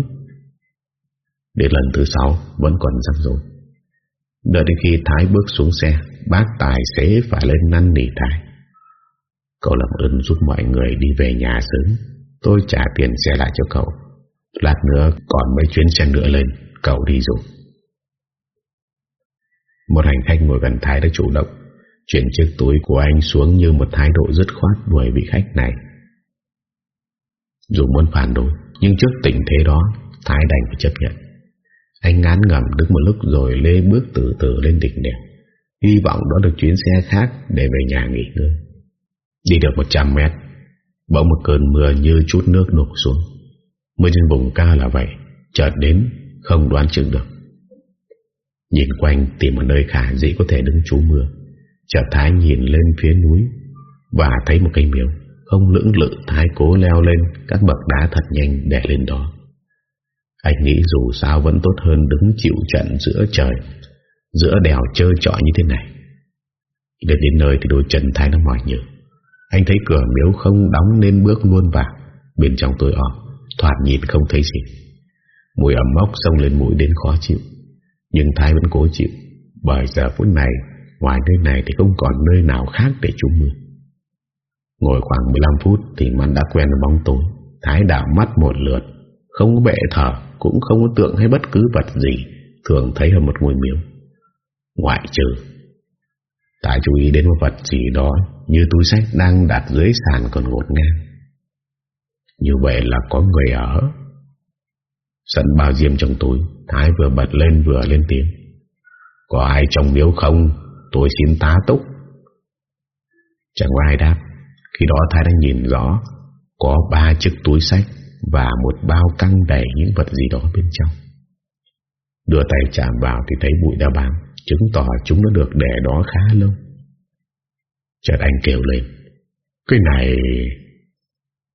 Đến lần thứ sáu Vẫn còn rắc rối. Đợi đến khi Thái bước xuống xe, Bác tài xế phải lên năn nỉ Thái. Cậu làm ơn giúp mọi người đi về nhà sớm. Tôi trả tiền xe lại cho cậu. Lát nữa còn mấy chuyến xe nữa lên, Cậu đi dùng Một hành khách ngồi gần Thái đã chủ động. Chuyển chiếc túi của anh xuống Như một thái độ dứt khoát đuổi vị khách này. Dù muốn phản đối, Nhưng trước tình thế đó, Thái đành phải chấp nhận. Anh ngán ngẩm đứng một lúc rồi lê bước từ từ lên đỉnh đèo. Hy vọng đó được chuyến xe khác Để về nhà nghỉ ngơi. Đi được 100 mét, Bỗng một cơn mưa như chút nước nổ xuống. Mưa trên vùng cao là vậy, Chợt đến, không đoán chừng được. Nhìn quanh tìm một nơi khả dĩ có thể đứng trú mưa, Chợt Thái nhìn lên phía núi Và thấy một cây miếu, Không lưỡng lự, Thái cố leo lên, Các bậc đá thật nhanh để lên đó. Anh nghĩ dù sao vẫn tốt hơn đứng chịu trận giữa trời, Giữa đèo chơi trọi như thế này. Đến đến nơi thì đôi chân Thái nó mỏi nhừ. Anh thấy cửa miếu không đóng nên bước luôn vào. Bên trong tôi ọp Thoạt nhìn không thấy gì. Mùi ẩm mốc xông lên mũi đến khó chịu. Nhưng Thái vẫn cố chịu, Bởi giờ phút này, Ngoài nơi này thì không còn nơi nào khác để trú mưa. Ngồi khoảng 15 phút Thì mắt đã quen với bóng tối. Thái đảo mắt một lượt không có bệ thờ, Cũng không có tượng hay bất cứ vật gì Thường thấy ở một ngôi miếu. Ngoại trừ, ta chú ý đến một vật gì đó Như túi sách đang đặt dưới sàn còn ngột ngang. Như vậy là có người ở. Sẵn bao diêm trong túi, Thái vừa bật lên vừa lên tiếng. Có ai trong miếu không? Tôi xin tá túc. Chẳng có ai đáp. Khi đó Thái đã nhìn rõ, Có ba chiếc túi sách. Và một bao căng đầy những vật gì đó bên trong. Đưa tay chạm vào Thì thấy bụi đã bám, Chứng tỏ chúng đã được để đó khá lâu. Chợt anh kêu lên, Cái này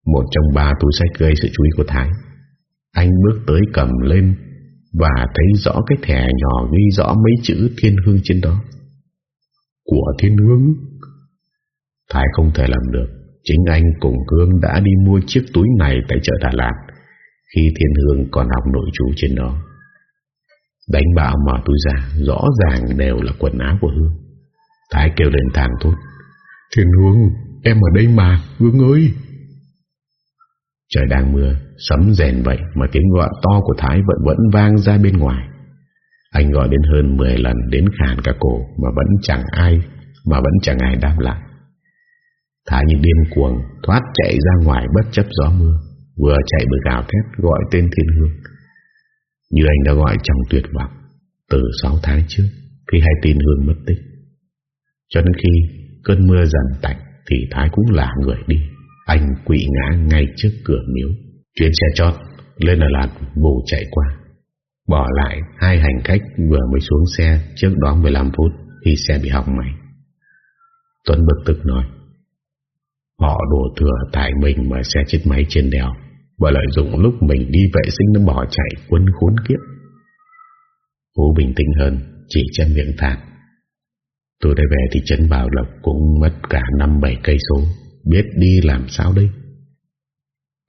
một trong ba túi sách gây sự chú ý của Thái. Anh bước tới cầm lên Và thấy rõ cái thẻ nhỏ ghi rõ mấy chữ thiên hương trên đó. Của thiên hương? Thái không thể làm được. Chính anh cùng Hương đã đi mua chiếc túi này Tại chợ Đà Lạt Khi Thiên Hương còn học nội chú trên đó. Đánh bạo mở túi ra Rõ ràng đều là quần áo của Hương. Thái kêu lên thang thốt Thiên Hương Em ở đây mà Hương ơi! Trời đang mưa Sấm rèn vậy Mà tiếng gọi to của Thái vẫn vẫn vang ra bên ngoài. Anh gọi đến hơn 10 lần Đến khàn cả cổ Mà vẫn chẳng ai Mà vẫn chẳng ai đáp lại Thái như điên cuồng, Thoát chạy ra ngoài bất chấp gió mưa. Vừa chạy vừa gào thét, Gọi tên thiên hương. Như anh đã gọi trong tuyệt vọng, Từ 6 tháng trước, Khi hai tin hương mất tích. Cho đến khi cơn mưa dần tạnh, Thì Thái cũng là người đi. Anh quỵ ngã ngay trước cửa miếu. Chuyến xe chót Lên Đà Lạt bù chạy qua. Bỏ lại hai hành khách vừa mới xuống xe Trước đó 15 phút Khi xe bị hỏng máy. Tuấn bực tức nói Họ đổ thừa tại mình mà xe chết máy trên đèo, Và lợi dụng lúc mình đi vệ sinh nó bỏ chạy quân khốn kiếp. Phú bình tĩnh hơn, Chỉ chân miệng thản Tôi đã về thì trấn Bảo Lộc Cũng mất cả 5-7 cây số, Biết đi làm sao đây?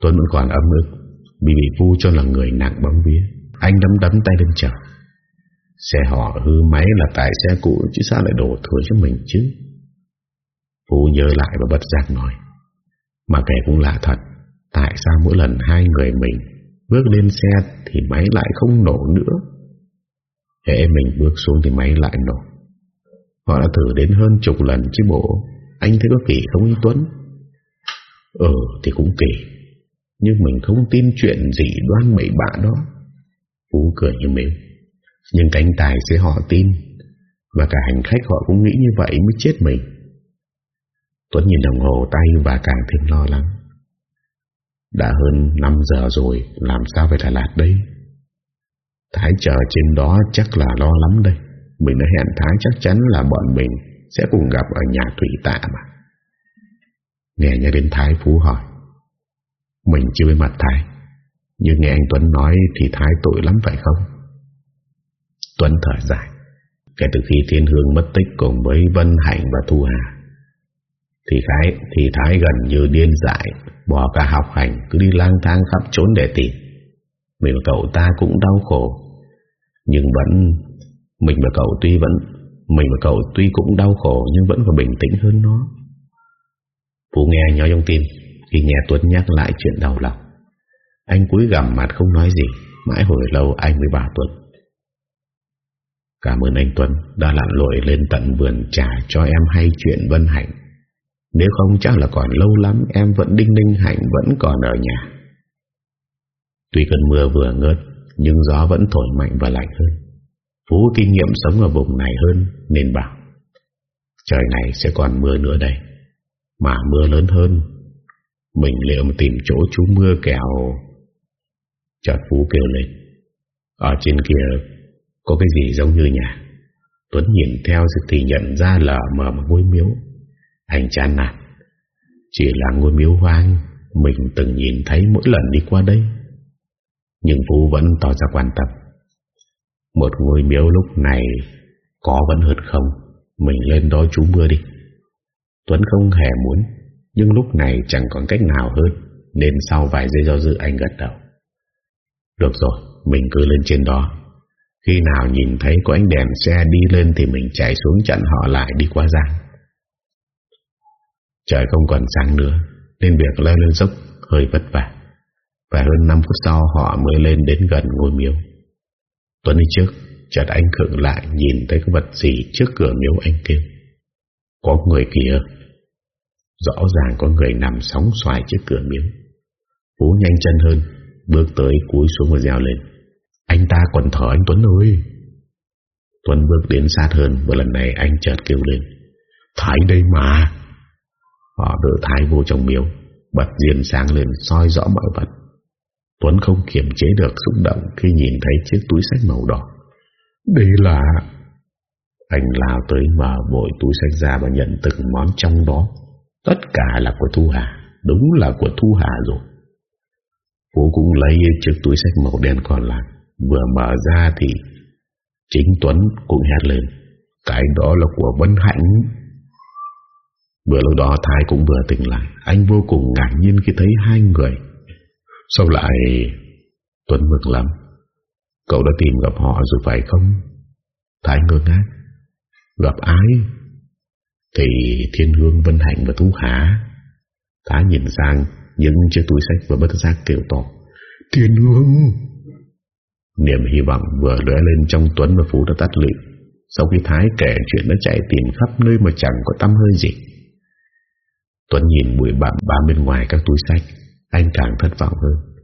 Tôi vẫn còn ấm ức, Vì bị Phu cho là người nặng bóng vía. Anh đấm đấm tay đâm chở. Xe họ hư máy là tại xe cũ Chứ sao lại đổ thừa cho mình chứ? Phu nhớ lại và bất giác nói. Mà kể cũng lạ thật, Tại sao mỗi lần hai người mình Bước lên xe thì máy lại không nổ nữa? Hễ mình bước xuống thì máy lại nổ. Họ đã thử đến hơn chục lần chứ bộ, Anh thấy có kỳ không ý Tuấn? Ừ thì cũng kỳ, Nhưng mình không tin chuyện gì đoan bậy bạ đó. Phú cười như mếu Nhưng cánh tài sẽ họ tin, Và cả hành khách họ cũng nghĩ như vậy mới chết mình. Tuấn nhìn đồng hồ tay và càng thêm lo lắng. Đã hơn 5 giờ rồi, Làm sao phải Đà Lạt đây? Thái chờ trên đó chắc là lo lắm đây. Mình đã hẹn Thái chắc chắn là bọn mình Sẽ cùng gặp ở nhà Thủy Tạ mà. Nghe nhớ đến Thái Phú hỏi. Mình chưa biết mặt Thái. Nhưng nghe anh Tuấn nói Thì Thái tội lắm phải không? Tuấn thở dài. Kể từ khi Thiên Hương mất tích Cùng với Vân Hạnh và Thu Hà thì Thái, thì Thái gần như điên dại Bỏ cả học hành Cứ đi lang thang khắp trốn để tìm. Mình và cậu ta cũng đau khổ. Nhưng vẫn Mình và cậu tuy vẫn Mình và cậu tuy cũng đau khổ Nhưng vẫn phải bình tĩnh hơn nó. Phú nghe nhói trong tim Khi nghe Tuấn nhắc lại chuyện đau lòng. Anh cúi gằm mặt không nói gì Mãi hồi lâu anh mới bảo Tuấn. Cảm ơn anh Tuấn Đã lặn lội lên tận vườn trà Cho em hay chuyện Vân Hạnh. Nếu không chắc là còn lâu lắm, Em vẫn đinh đinh Hạnh vẫn còn ở nhà. Tuy cơn mưa vừa ngớt, Nhưng gió vẫn thổi mạnh và lạnh hơn. Phú kinh nghiệm sống ở vùng này hơn Nên bảo, Trời này sẽ còn mưa nữa đây. Mà mưa lớn hơn, Mình liệu mà tìm chỗ trú mưa kẹo Chợt Phú kêu lên, Ở trên kia Có cái gì giống như nhà? Tuấn nhìn theo thì nhận ra là mở một ngôi miếu. Anh chán nản Chỉ là ngôi miếu hoang Mình từng nhìn thấy mỗi lần đi qua đây. Nhưng Phú vẫn tỏ ra quan tâm. Một ngôi miếu lúc này Có vẫn hơn không? Mình lên đó trú mưa đi. Tuấn không hề muốn, Nhưng lúc này chẳng còn cách nào hơn, Nên sau vài giây do dự anh gật đầu. Được rồi, Mình cứ lên trên đó. Khi nào nhìn thấy có ánh đèn xe đi lên Thì mình chạy xuống chặn họ lại đi qua giang. Trời không còn sáng nữa, Nên việc leo lên dốc hơi vất vả. Và hơn 5 phút sau, họ mới lên đến gần ngôi miếu. Tuấn đi trước, Chợt anh khựng lại Nhìn thấy cái vật gì trước cửa miếu anh kêu. Có người kìa. Rõ ràng có người nằm sóng xoài trước cửa miếu. Phú nhanh chân hơn, Bước tới cúi xuống và dèo lên. Anh ta còn thở anh Tuấn ơi. Tuấn bước đến sát hơn, Và lần này anh chợt kêu lên. Thái đây mà. Họ đỡ Thái vô trong miếu Bật diên sáng lên soi rõ mọi vật. Tuấn không kiềm chế được xúc động Khi nhìn thấy chiếc túi sách màu đỏ. Đây là Anh lao tới mở bội túi sách ra Và nhận từng món trong đó Tất cả là của Thu Hà Đúng là của Thu Hà rồi. Phú cũng lấy chiếc túi sách màu đen còn lại Vừa mở ra thì Chính Tuấn cũng hét lên. Cái đó là của Vân Hạnh Vừa lúc đó Thái cũng vừa tỉnh lại. Anh vô cùng ngạc nhiên khi thấy hai người. Sau lại Tuấn mừng lắm? Cậu đã tìm gặp họ rồi phải không? Thái ngơ ngác. Gặp ai? Thì Thiên Hương, Vân Hạnh và Thu Hà. Thái nhìn sang Những chiếc túi sách và bất giác kêu to. Thiên Hương! Niềm hy vọng vừa lóe lên trong Tuấn và Phú đã tắt lịm. Sau khi Thái kể chuyện đã chạy tìm khắp nơi mà chẳng có tâm hơi gì. Tuấn nhìn bụi bặm ba bên ngoài các túi sách, Anh càng thất vọng hơn.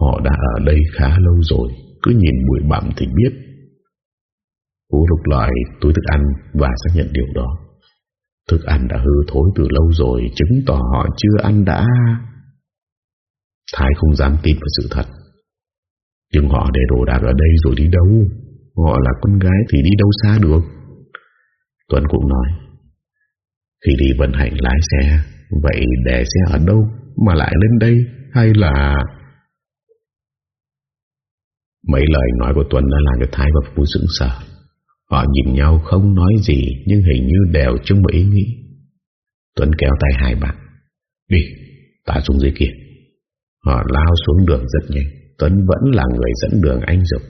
Họ đã ở đây khá lâu rồi, Cứ nhìn bụi bặm thì biết. Phú lục loại túi thức ăn Và xác nhận điều đó. Thức ăn đã hư thối từ lâu rồi, Chứng tỏ họ chưa ăn đã. Thái không dám tin vào sự thật. Nhưng họ để đồ đạc ở đây rồi đi đâu? Họ là con gái thì đi đâu xa được? Tuấn cũng nói. Khi đi vận hành lái xe Vậy để xe ở đâu Mà lại lên đây Hay là? Mấy lời nói của Tuấn đã làm cho Thái và Phú sững sờ. Họ nhìn nhau không nói gì Nhưng hình như đều chung một ý nghĩ. Tuấn kéo tay hai bạn. Đi, ta xuống dưới kia. Họ lao xuống đường rất nhanh. Tuấn vẫn là người dẫn đường anh dục.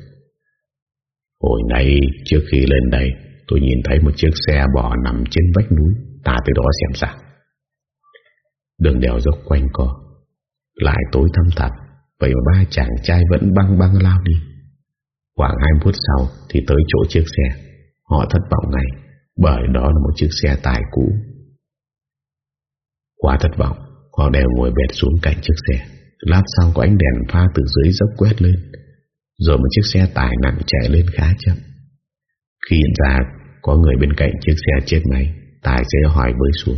Hồi nay trước khi lên đây Tôi nhìn thấy một chiếc xe bò nằm trên vách núi. Ta từ đó xem sao. Đường đèo dốc quanh co, Lại tối thâm thật Vậy mà ba chàng trai vẫn băng băng lao đi. Khoảng 20 phút sau Thì tới chỗ chiếc xe, Họ thất vọng ngay, Bởi đó là một chiếc xe tải cũ. Quá thất vọng, Họ đều ngồi bệt xuống cạnh chiếc xe, Lát sau có ánh đèn pha từ dưới dốc quét lên, Rồi một chiếc xe tải nặng chạy lên khá chậm. Khi hiện ra Có người bên cạnh chiếc xe chết máy Tài xế hỏi với xuống.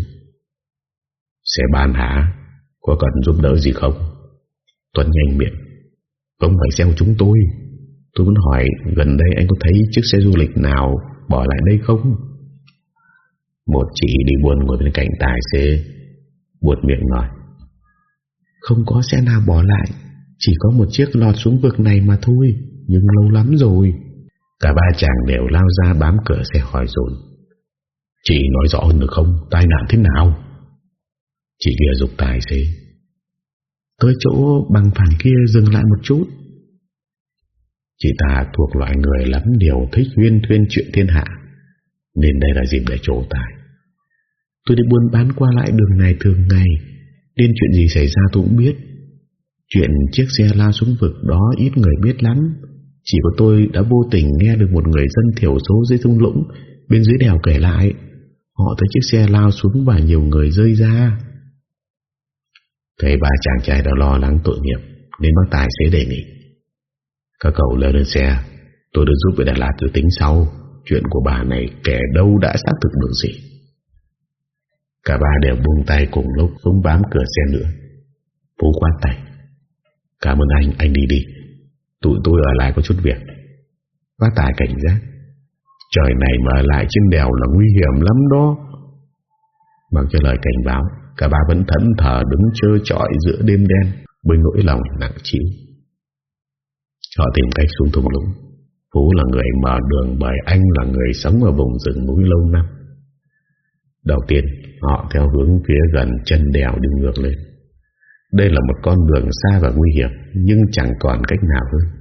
Xe ban hả? Có cần giúp đỡ gì không? Tuấn nhanh miệng. Không phải xe của chúng tôi. Tôi muốn hỏi, gần đây anh có thấy chiếc xe du lịch nào bỏ lại đây không? Một chị đi buồn ngồi bên cạnh tài xế, Buột miệng nói. Không có xe nào bỏ lại. Chỉ có một chiếc lọt xuống vực này mà thôi. Nhưng lâu lắm rồi. Cả ba chàng đều lao ra bám cửa xe hỏi rồi Chị nói rõ hơn được không? Tai nạn thế nào? Chị kia dục tài xế. Tới chỗ bằng phẳng kia dừng lại một chút. Chị ta thuộc loại người lắm điều thích huyên thuyên chuyện thiên hạ, Nên đây là dịp để trổ tài. Tôi đi buôn bán qua lại đường này thường ngày, Nên chuyện gì xảy ra tôi cũng biết. Chuyện chiếc xe lao xuống vực đó ít người biết lắm, Chỉ có tôi đã vô tình nghe được một người dân thiểu số dưới thung lũng, Bên dưới đèo kể lại. Họ thấy chiếc xe lao xuống và nhiều người rơi ra. Thấy ba chàng trai đã lo lắng tội nghiệp Nên bác tài xế đề nghị. Các cậu leo lên xe Tôi được giúp về Đà Lạt rồi tính sau. Chuyện của bà này kẻ đâu đã xác thực được gì. Cả ba đều buông tay cùng lúc Không bám cửa xe nữa. Phú quát tay. Cảm ơn anh, anh đi đi. Tụi tôi ở lại có chút việc. Bác tài cảnh giác. Trời này mà lại trên đèo là nguy hiểm lắm đó. Bằng cho lời cảnh báo, Cả ba vẫn thẫn thờ đứng trơ trọi giữa đêm đen, Với nỗi lòng nặng chịu Họ tìm cách xuống thung lũng. Phú là người mở đường Bởi anh là người sống ở vùng rừng núi lâu năm. Đầu tiên, Họ theo hướng phía gần chân đèo đi ngược lên. Đây là một con đường xa và nguy hiểm, Nhưng chẳng còn cách nào hơn.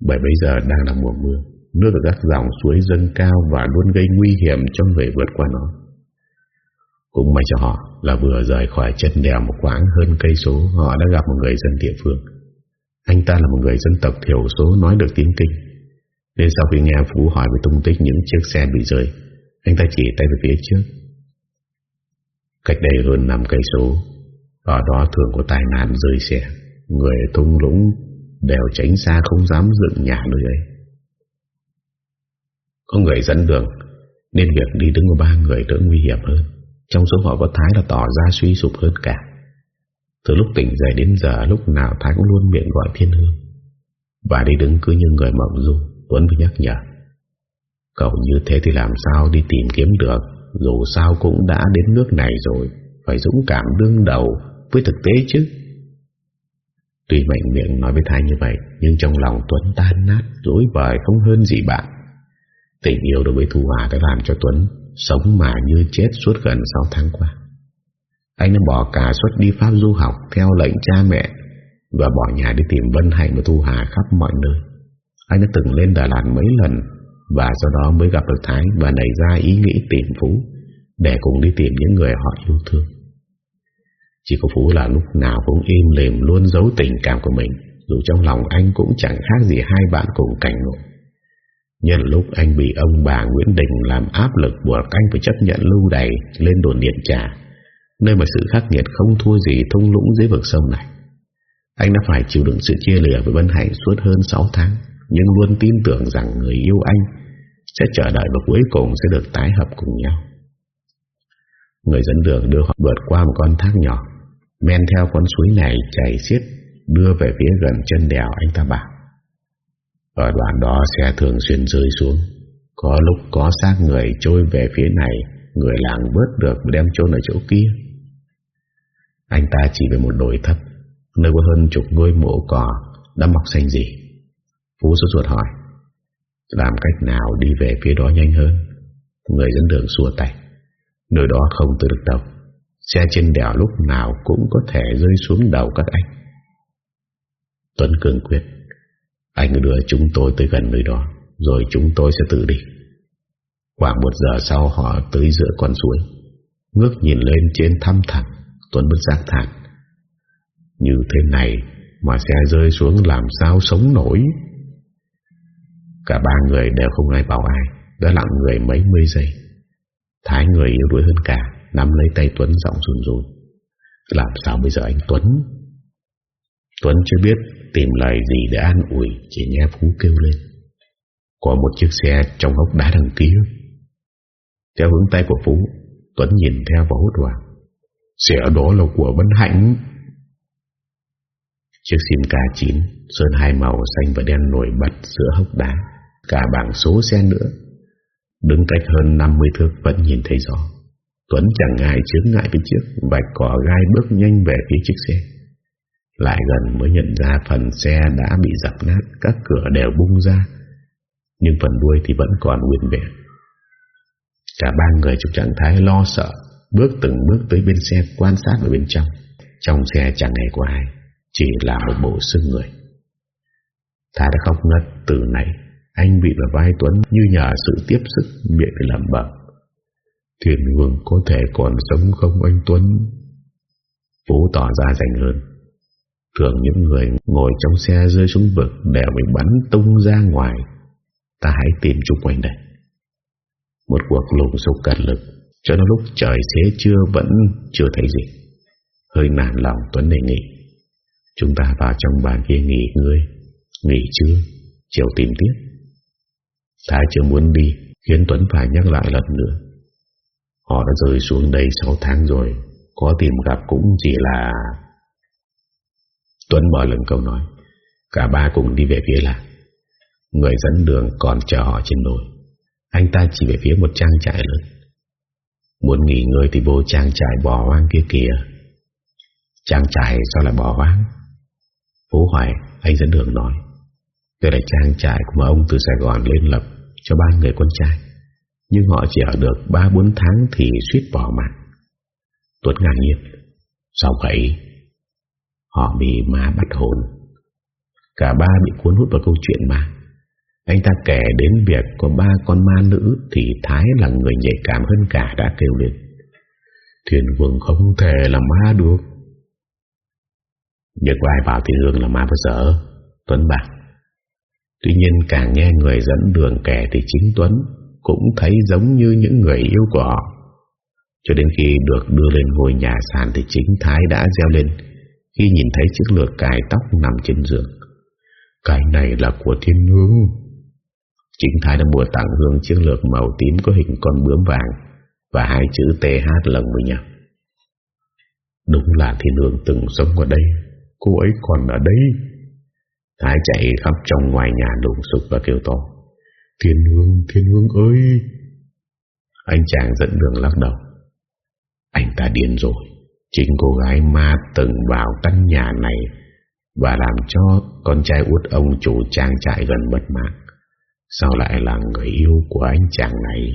Bởi bây giờ đang là mùa mưa. Nước ở các dòng suối dâng cao Và luôn gây nguy hiểm cho người vượt qua nó. Cũng may cho họ là vừa rời khỏi chân đèo một quãng hơn cây số, Họ đã gặp một người dân địa phương. Anh ta là một người dân tộc thiểu số nói được tiếng kinh. Nên sau khi nghe Phú hỏi về tung tích những chiếc xe bị rơi, Anh ta chỉ tay về phía trước. Cách đây hơn 5 cây số, Ở đó thường có tai nạn rơi xe. Người thung lũng Đều tránh xa không dám dựng nhà nơi ấy. Có người dẫn đường, Nên việc đi đứng của ba người đỡ nguy hiểm hơn. Trong số họ có Thái là tỏ ra suy sụp hơn cả. Từ lúc tỉnh dậy đến giờ, Lúc nào Thái cũng luôn miệng gọi thiên hương. Và đi đứng cứ như người mộng du, Tuấn phải nhắc nhở. Cậu như thế thì làm sao đi tìm kiếm được? Dù sao cũng đã đến nước này rồi, Phải dũng cảm đương đầu Với thực tế chứ. Tuy mạnh miệng nói với Thái như vậy, Nhưng trong lòng Tuấn tan nát Dối bời không hơn gì bạn. Tình yêu đối với Thu Hòa đã làm cho Tuấn Sống mà như chết suốt gần 6 tháng qua. Anh đã bỏ cả suất đi Pháp du học Theo lệnh cha mẹ Và bỏ nhà đi tìm Vân Hạnh và Thu Hà khắp mọi nơi. Anh đã từng lên Đà Lạt mấy lần Và sau đó mới gặp được Thái Và nảy ra ý nghĩ tìm Phú Để cùng đi tìm những người họ yêu thương. Chỉ có Phú là lúc nào cũng im lìm Luôn giấu tình cảm của mình, Dù trong lòng anh cũng chẳng khác gì hai bạn cùng cảnh ngộ. Nhân lúc anh bị ông bà Nguyễn Đình làm áp lực buộc anh phải chấp nhận lưu đày lên đồn điện trà, nơi mà sự khắc nghiệt không thua gì thung lũng dưới vực sông này. Anh đã phải chịu đựng sự chia lìa với Vân Hạnh suốt hơn 6 tháng, nhưng luôn tin tưởng rằng người yêu anh sẽ chờ đợi và cuối cùng sẽ được tái hợp cùng nhau. Người dẫn đường đưa họ vượt qua một con thác nhỏ, men theo con suối này chảy xiết đưa về phía gần chân đèo anh ta bảo. Ở đoạn đó xe thường xuyên rơi xuống. Có lúc có xác người trôi về phía này, Người làng bớt được đem chôn ở chỗ kia. Anh ta chỉ về một đồi thấp, Nơi có hơn chục ngôi mộ cỏ, Đã mọc xanh gì. Phú sốt ruột hỏi, Làm cách nào đi về phía đó nhanh hơn? Người dẫn đường xua tay, Nơi đó không tự được đâu. Xe trên đèo lúc nào cũng có thể rơi xuống đầu các anh. Tuấn cường quyết anh đưa chúng tôi tới gần nơi đó, Rồi chúng tôi sẽ tự đi. Khoảng một giờ sau họ tới giữa con suối, Ngước nhìn lên trên thăm thẳng Tuấn bất giác thản. Như thế này Mà xe rơi xuống làm sao sống nổi? Cả ba người đều không ai bảo ai, Đã lặng người mấy mươi giây. Thái người yếu đuối hơn cả, Nắm lấy tay Tuấn giọng run run. Làm sao bây giờ anh Tuấn? Tuấn chưa biết tìm lời gì để an ủi, Chỉ nghe Phú kêu lên. Có một chiếc xe trong hốc đá đằng kia. Theo hướng tay của Phú, Tuấn nhìn theo và hốt hoảng. Xe đó là của Vân Hạnh. Chiếc sim ca chín, Sơn hai màu xanh và đen nổi bật giữa hốc đá. Cả bảng số xe nữa. Đứng cách hơn 50 thước vẫn nhìn thấy rõ. Tuấn chẳng ngại chướng ngại phía trước Vạch cỏ gai bước nhanh về phía chiếc xe lại gần mới nhận ra phần xe đã bị dập nát, Các cửa đều bung ra. Nhưng phần đuôi thì vẫn còn nguyên vẹn. Cả ba người trong trạng thái lo sợ, Bước từng bước tới bên xe quan sát ở bên trong. Trong xe chẳng hề có ai, Chỉ là một bộ xương người. Thà đã khóc ngất từ nãy. Anh bị vào vai Tuấn Như nhờ sự tiếp sức miệng lẩm bẩm. Thuyền vương có thể còn sống không anh Tuấn? Phú tỏ ra rành hơn. Thường những người ngồi trong xe rơi xuống vực đều bị bắn tung ra ngoài. Ta hãy tìm chung quanh đây. Một cuộc lùng sục cật lực, cho nó lúc trời xế chưa vẫn chưa thấy gì. Hơi nản lòng Tuấn đề nghị. Chúng ta vào trong bàn kia nghỉ ngơi. Nghỉ chưa? Chiều tìm tiếp. Thái chưa muốn đi, khiến Tuấn phải nhắc lại lần nữa. Họ đã rơi xuống đây 6 tháng rồi. Có tìm gặp cũng chỉ là Tuấn bỏ lần câu nói. Cả ba cùng đi về phía làng. Người dẫn đường còn chờ họ trên đồi. Anh ta chỉ về phía một trang trại lớn. Muốn nghỉ ngơi thì vô trang trại bò hoang kia kìa. Trang trại sao lại bò hoang? Phú hỏi Anh dẫn đường nói. Đây là trang trại của ông từ Sài Gòn lên lập Cho ba người con trai. Nhưng họ chỉ ở được 3-4 tháng Thì suýt bỏ mạng. Tuấn ngạc nhiên. Sao vậy? Họ bị ma bắt hồn. Cả ba bị cuốn hút vào câu chuyện ma. Anh ta kể đến việc có ba con ma nữ Thì Thái là người nhạy cảm hơn cả đã kêu lên. Thiên vương không thể là ma được. Nhưng có ai bảo thiên Hương là ma bao giờ Tuấn bảo. Tuy nhiên càng nghe người dẫn đường kể Thì chính Tuấn cũng thấy giống như những người yêu của họ. Cho đến khi được đưa lên ngôi nhà sàn Thì chính Thái đã gieo lên khi nhìn thấy chiếc lược cài tóc nằm trên giường. Cái này là của thiên hương. Chính Thái đã mua tặng hương chiếc lược màu tím có hình con bướm vàng và hai chữ TH lần với nhau. Đúng là thiên hương từng sống ở đây, cô ấy còn ở đây. Thái chạy khắp trong ngoài nhà đụng sục và kêu to. Thiên hương, thiên hương ơi! Anh chàng dẫn đường lắc đầu. Anh ta điên rồi. Chính cô gái ma từng vào căn nhà này Và làm cho con trai út ông chủ trang trại gần mất mạng. Sao lại là người yêu của anh chàng này?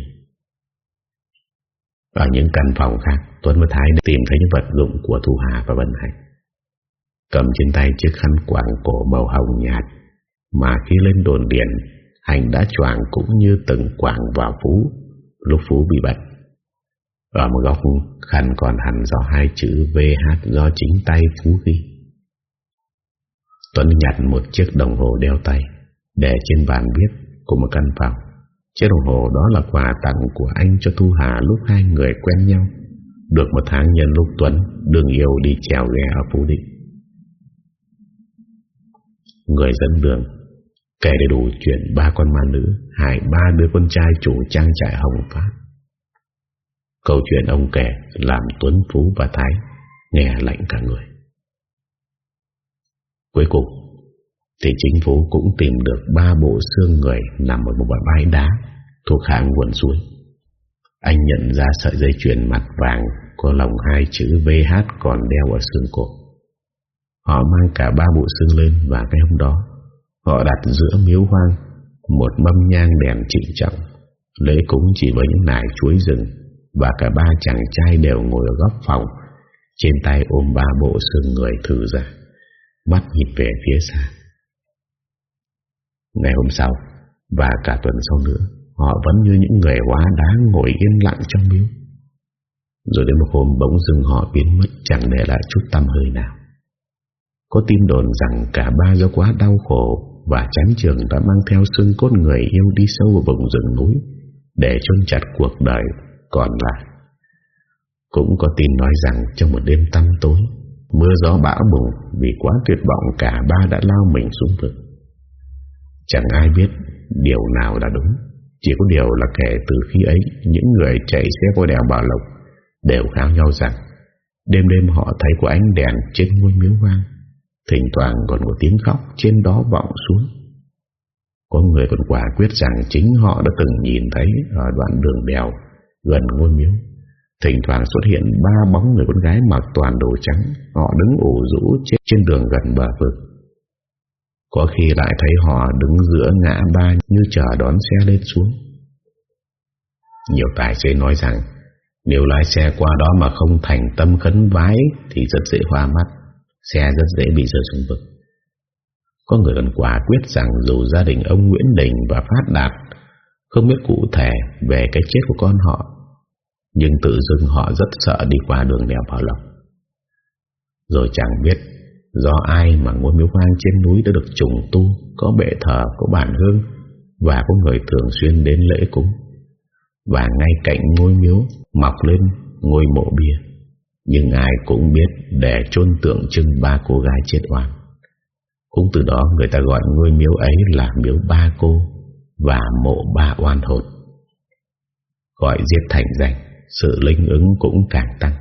Ở những căn phòng khác, Tuấn và Thái tìm thấy những vật dụng của Thu Hà và Vân Hạnh. Cầm trên tay chiếc khăn quàng cổ màu hồng nhạt Mà khi lên đồn điện Hành đã choàng cũng như từng quàng vào Phú, Lúc Phú bị bệnh. Ở một góc khăn còn hẳn do hai chữ VH do chính tay Phú ghi. Tuấn nhặt một chiếc đồng hồ đeo tay, Để trên bàn viết của một căn phòng. Chiếc đồng hồ đó là quà tặng của anh cho Thu Hà lúc hai người quen nhau. Được một tháng nhân lúc Tuấn Đường yêu đi chèo ghe ở Phú Định. Người dẫn đường Kể đầy đủ chuyện ba con ma nữ Hại ba đứa con trai chủ trang trại Hồng Phát. Câu chuyện ông kể Làm Tuấn Phú và Thái Nghe lạnh cả người. Cuối cùng, Thì chính phủ cũng tìm được Ba bộ xương người nằm ở một bãi đá Thuộc hàng nguồn suối. Anh nhận ra sợi dây chuyền mặt vàng Có lòng hai chữ VH còn đeo ở xương cổ. Họ mang cả ba bộ xương lên Và cái hôm đó, Họ đặt giữa miếu hoang Một mâm nhang đèn trịnh trọng, Lễ cúng chỉ với những nải chuối rừng. Và cả ba chàng trai đều ngồi ở góc phòng, Trên tay ôm ba bộ xương người thử ra, Mắt nhìn về phía xa. Ngày hôm sau, Và cả tuần sau nữa, Họ vẫn như những người hóa đá ngồi yên lặng trong miếu. Rồi đến một hôm bỗng dưng họ biến mất, Chẳng để lại chút tâm hơi nào. Có tin đồn rằng cả ba do quá đau khổ Và chán trường đã mang theo xương cốt người yêu đi sâu vào vùng rừng núi Để chôn chặt cuộc đời còn lại. Cũng có tin nói rằng trong một đêm tăm tối, Mưa gió bão bùng, Vì quá tuyệt vọng cả ba đã lao mình xuống vực. Chẳng ai biết điều nào là đúng, Chỉ có điều là kể từ khi ấy, Những người chạy xe qua đèo Bảo Lộc Đều kháo nhau rằng, Đêm đêm họ thấy có ánh đèn trên ngôi miếu vang, Thỉnh thoảng còn có tiếng khóc Trên đó vọng xuống. Có người còn quả quyết rằng Chính họ đã từng nhìn thấy Ở đoạn đường đèo gần ngôi miếu. Thỉnh thoảng xuất hiện ba bóng người con gái mặc toàn đồ trắng, Họ đứng ủ rũ trên trên đường gần bờ vực. Có khi lại thấy họ đứng giữa ngã ba như chờ đón xe lên xuống. Nhiều tài xế nói rằng, Nếu lái xe qua đó mà không thành tâm khấn vái Thì rất dễ hoa mắt, Xe rất dễ bị rơi xuống vực. Có người còn quả quyết rằng Dù gia đình ông Nguyễn Đình và Phát Đạt không biết cụ thể về cái chết của con họ nhưng tự dưng họ rất sợ đi qua đường đèo Bảo Lộc. Rồi chẳng biết Do ai mà ngôi miếu hoang trên núi đã được trùng tu Có bệ thờ, có bản hương Và có người thường xuyên đến lễ cúng. Và ngay cạnh ngôi miếu Mọc lên ngôi mộ bia Nhưng ai cũng biết Để chôn tượng trưng ba cô gái chết oan. Cũng từ đó người ta gọi ngôi miếu ấy là miếu ba cô. Và mộ ba oan hồn Gọi giết thành danh sự linh ứng cũng càng tăng.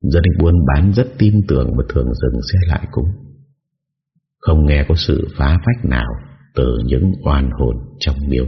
dân buôn bán rất tin tưởng và thường dừng xe lại cũng. Không nghe có sự phá phách nào từ những oan hồn trong miếu.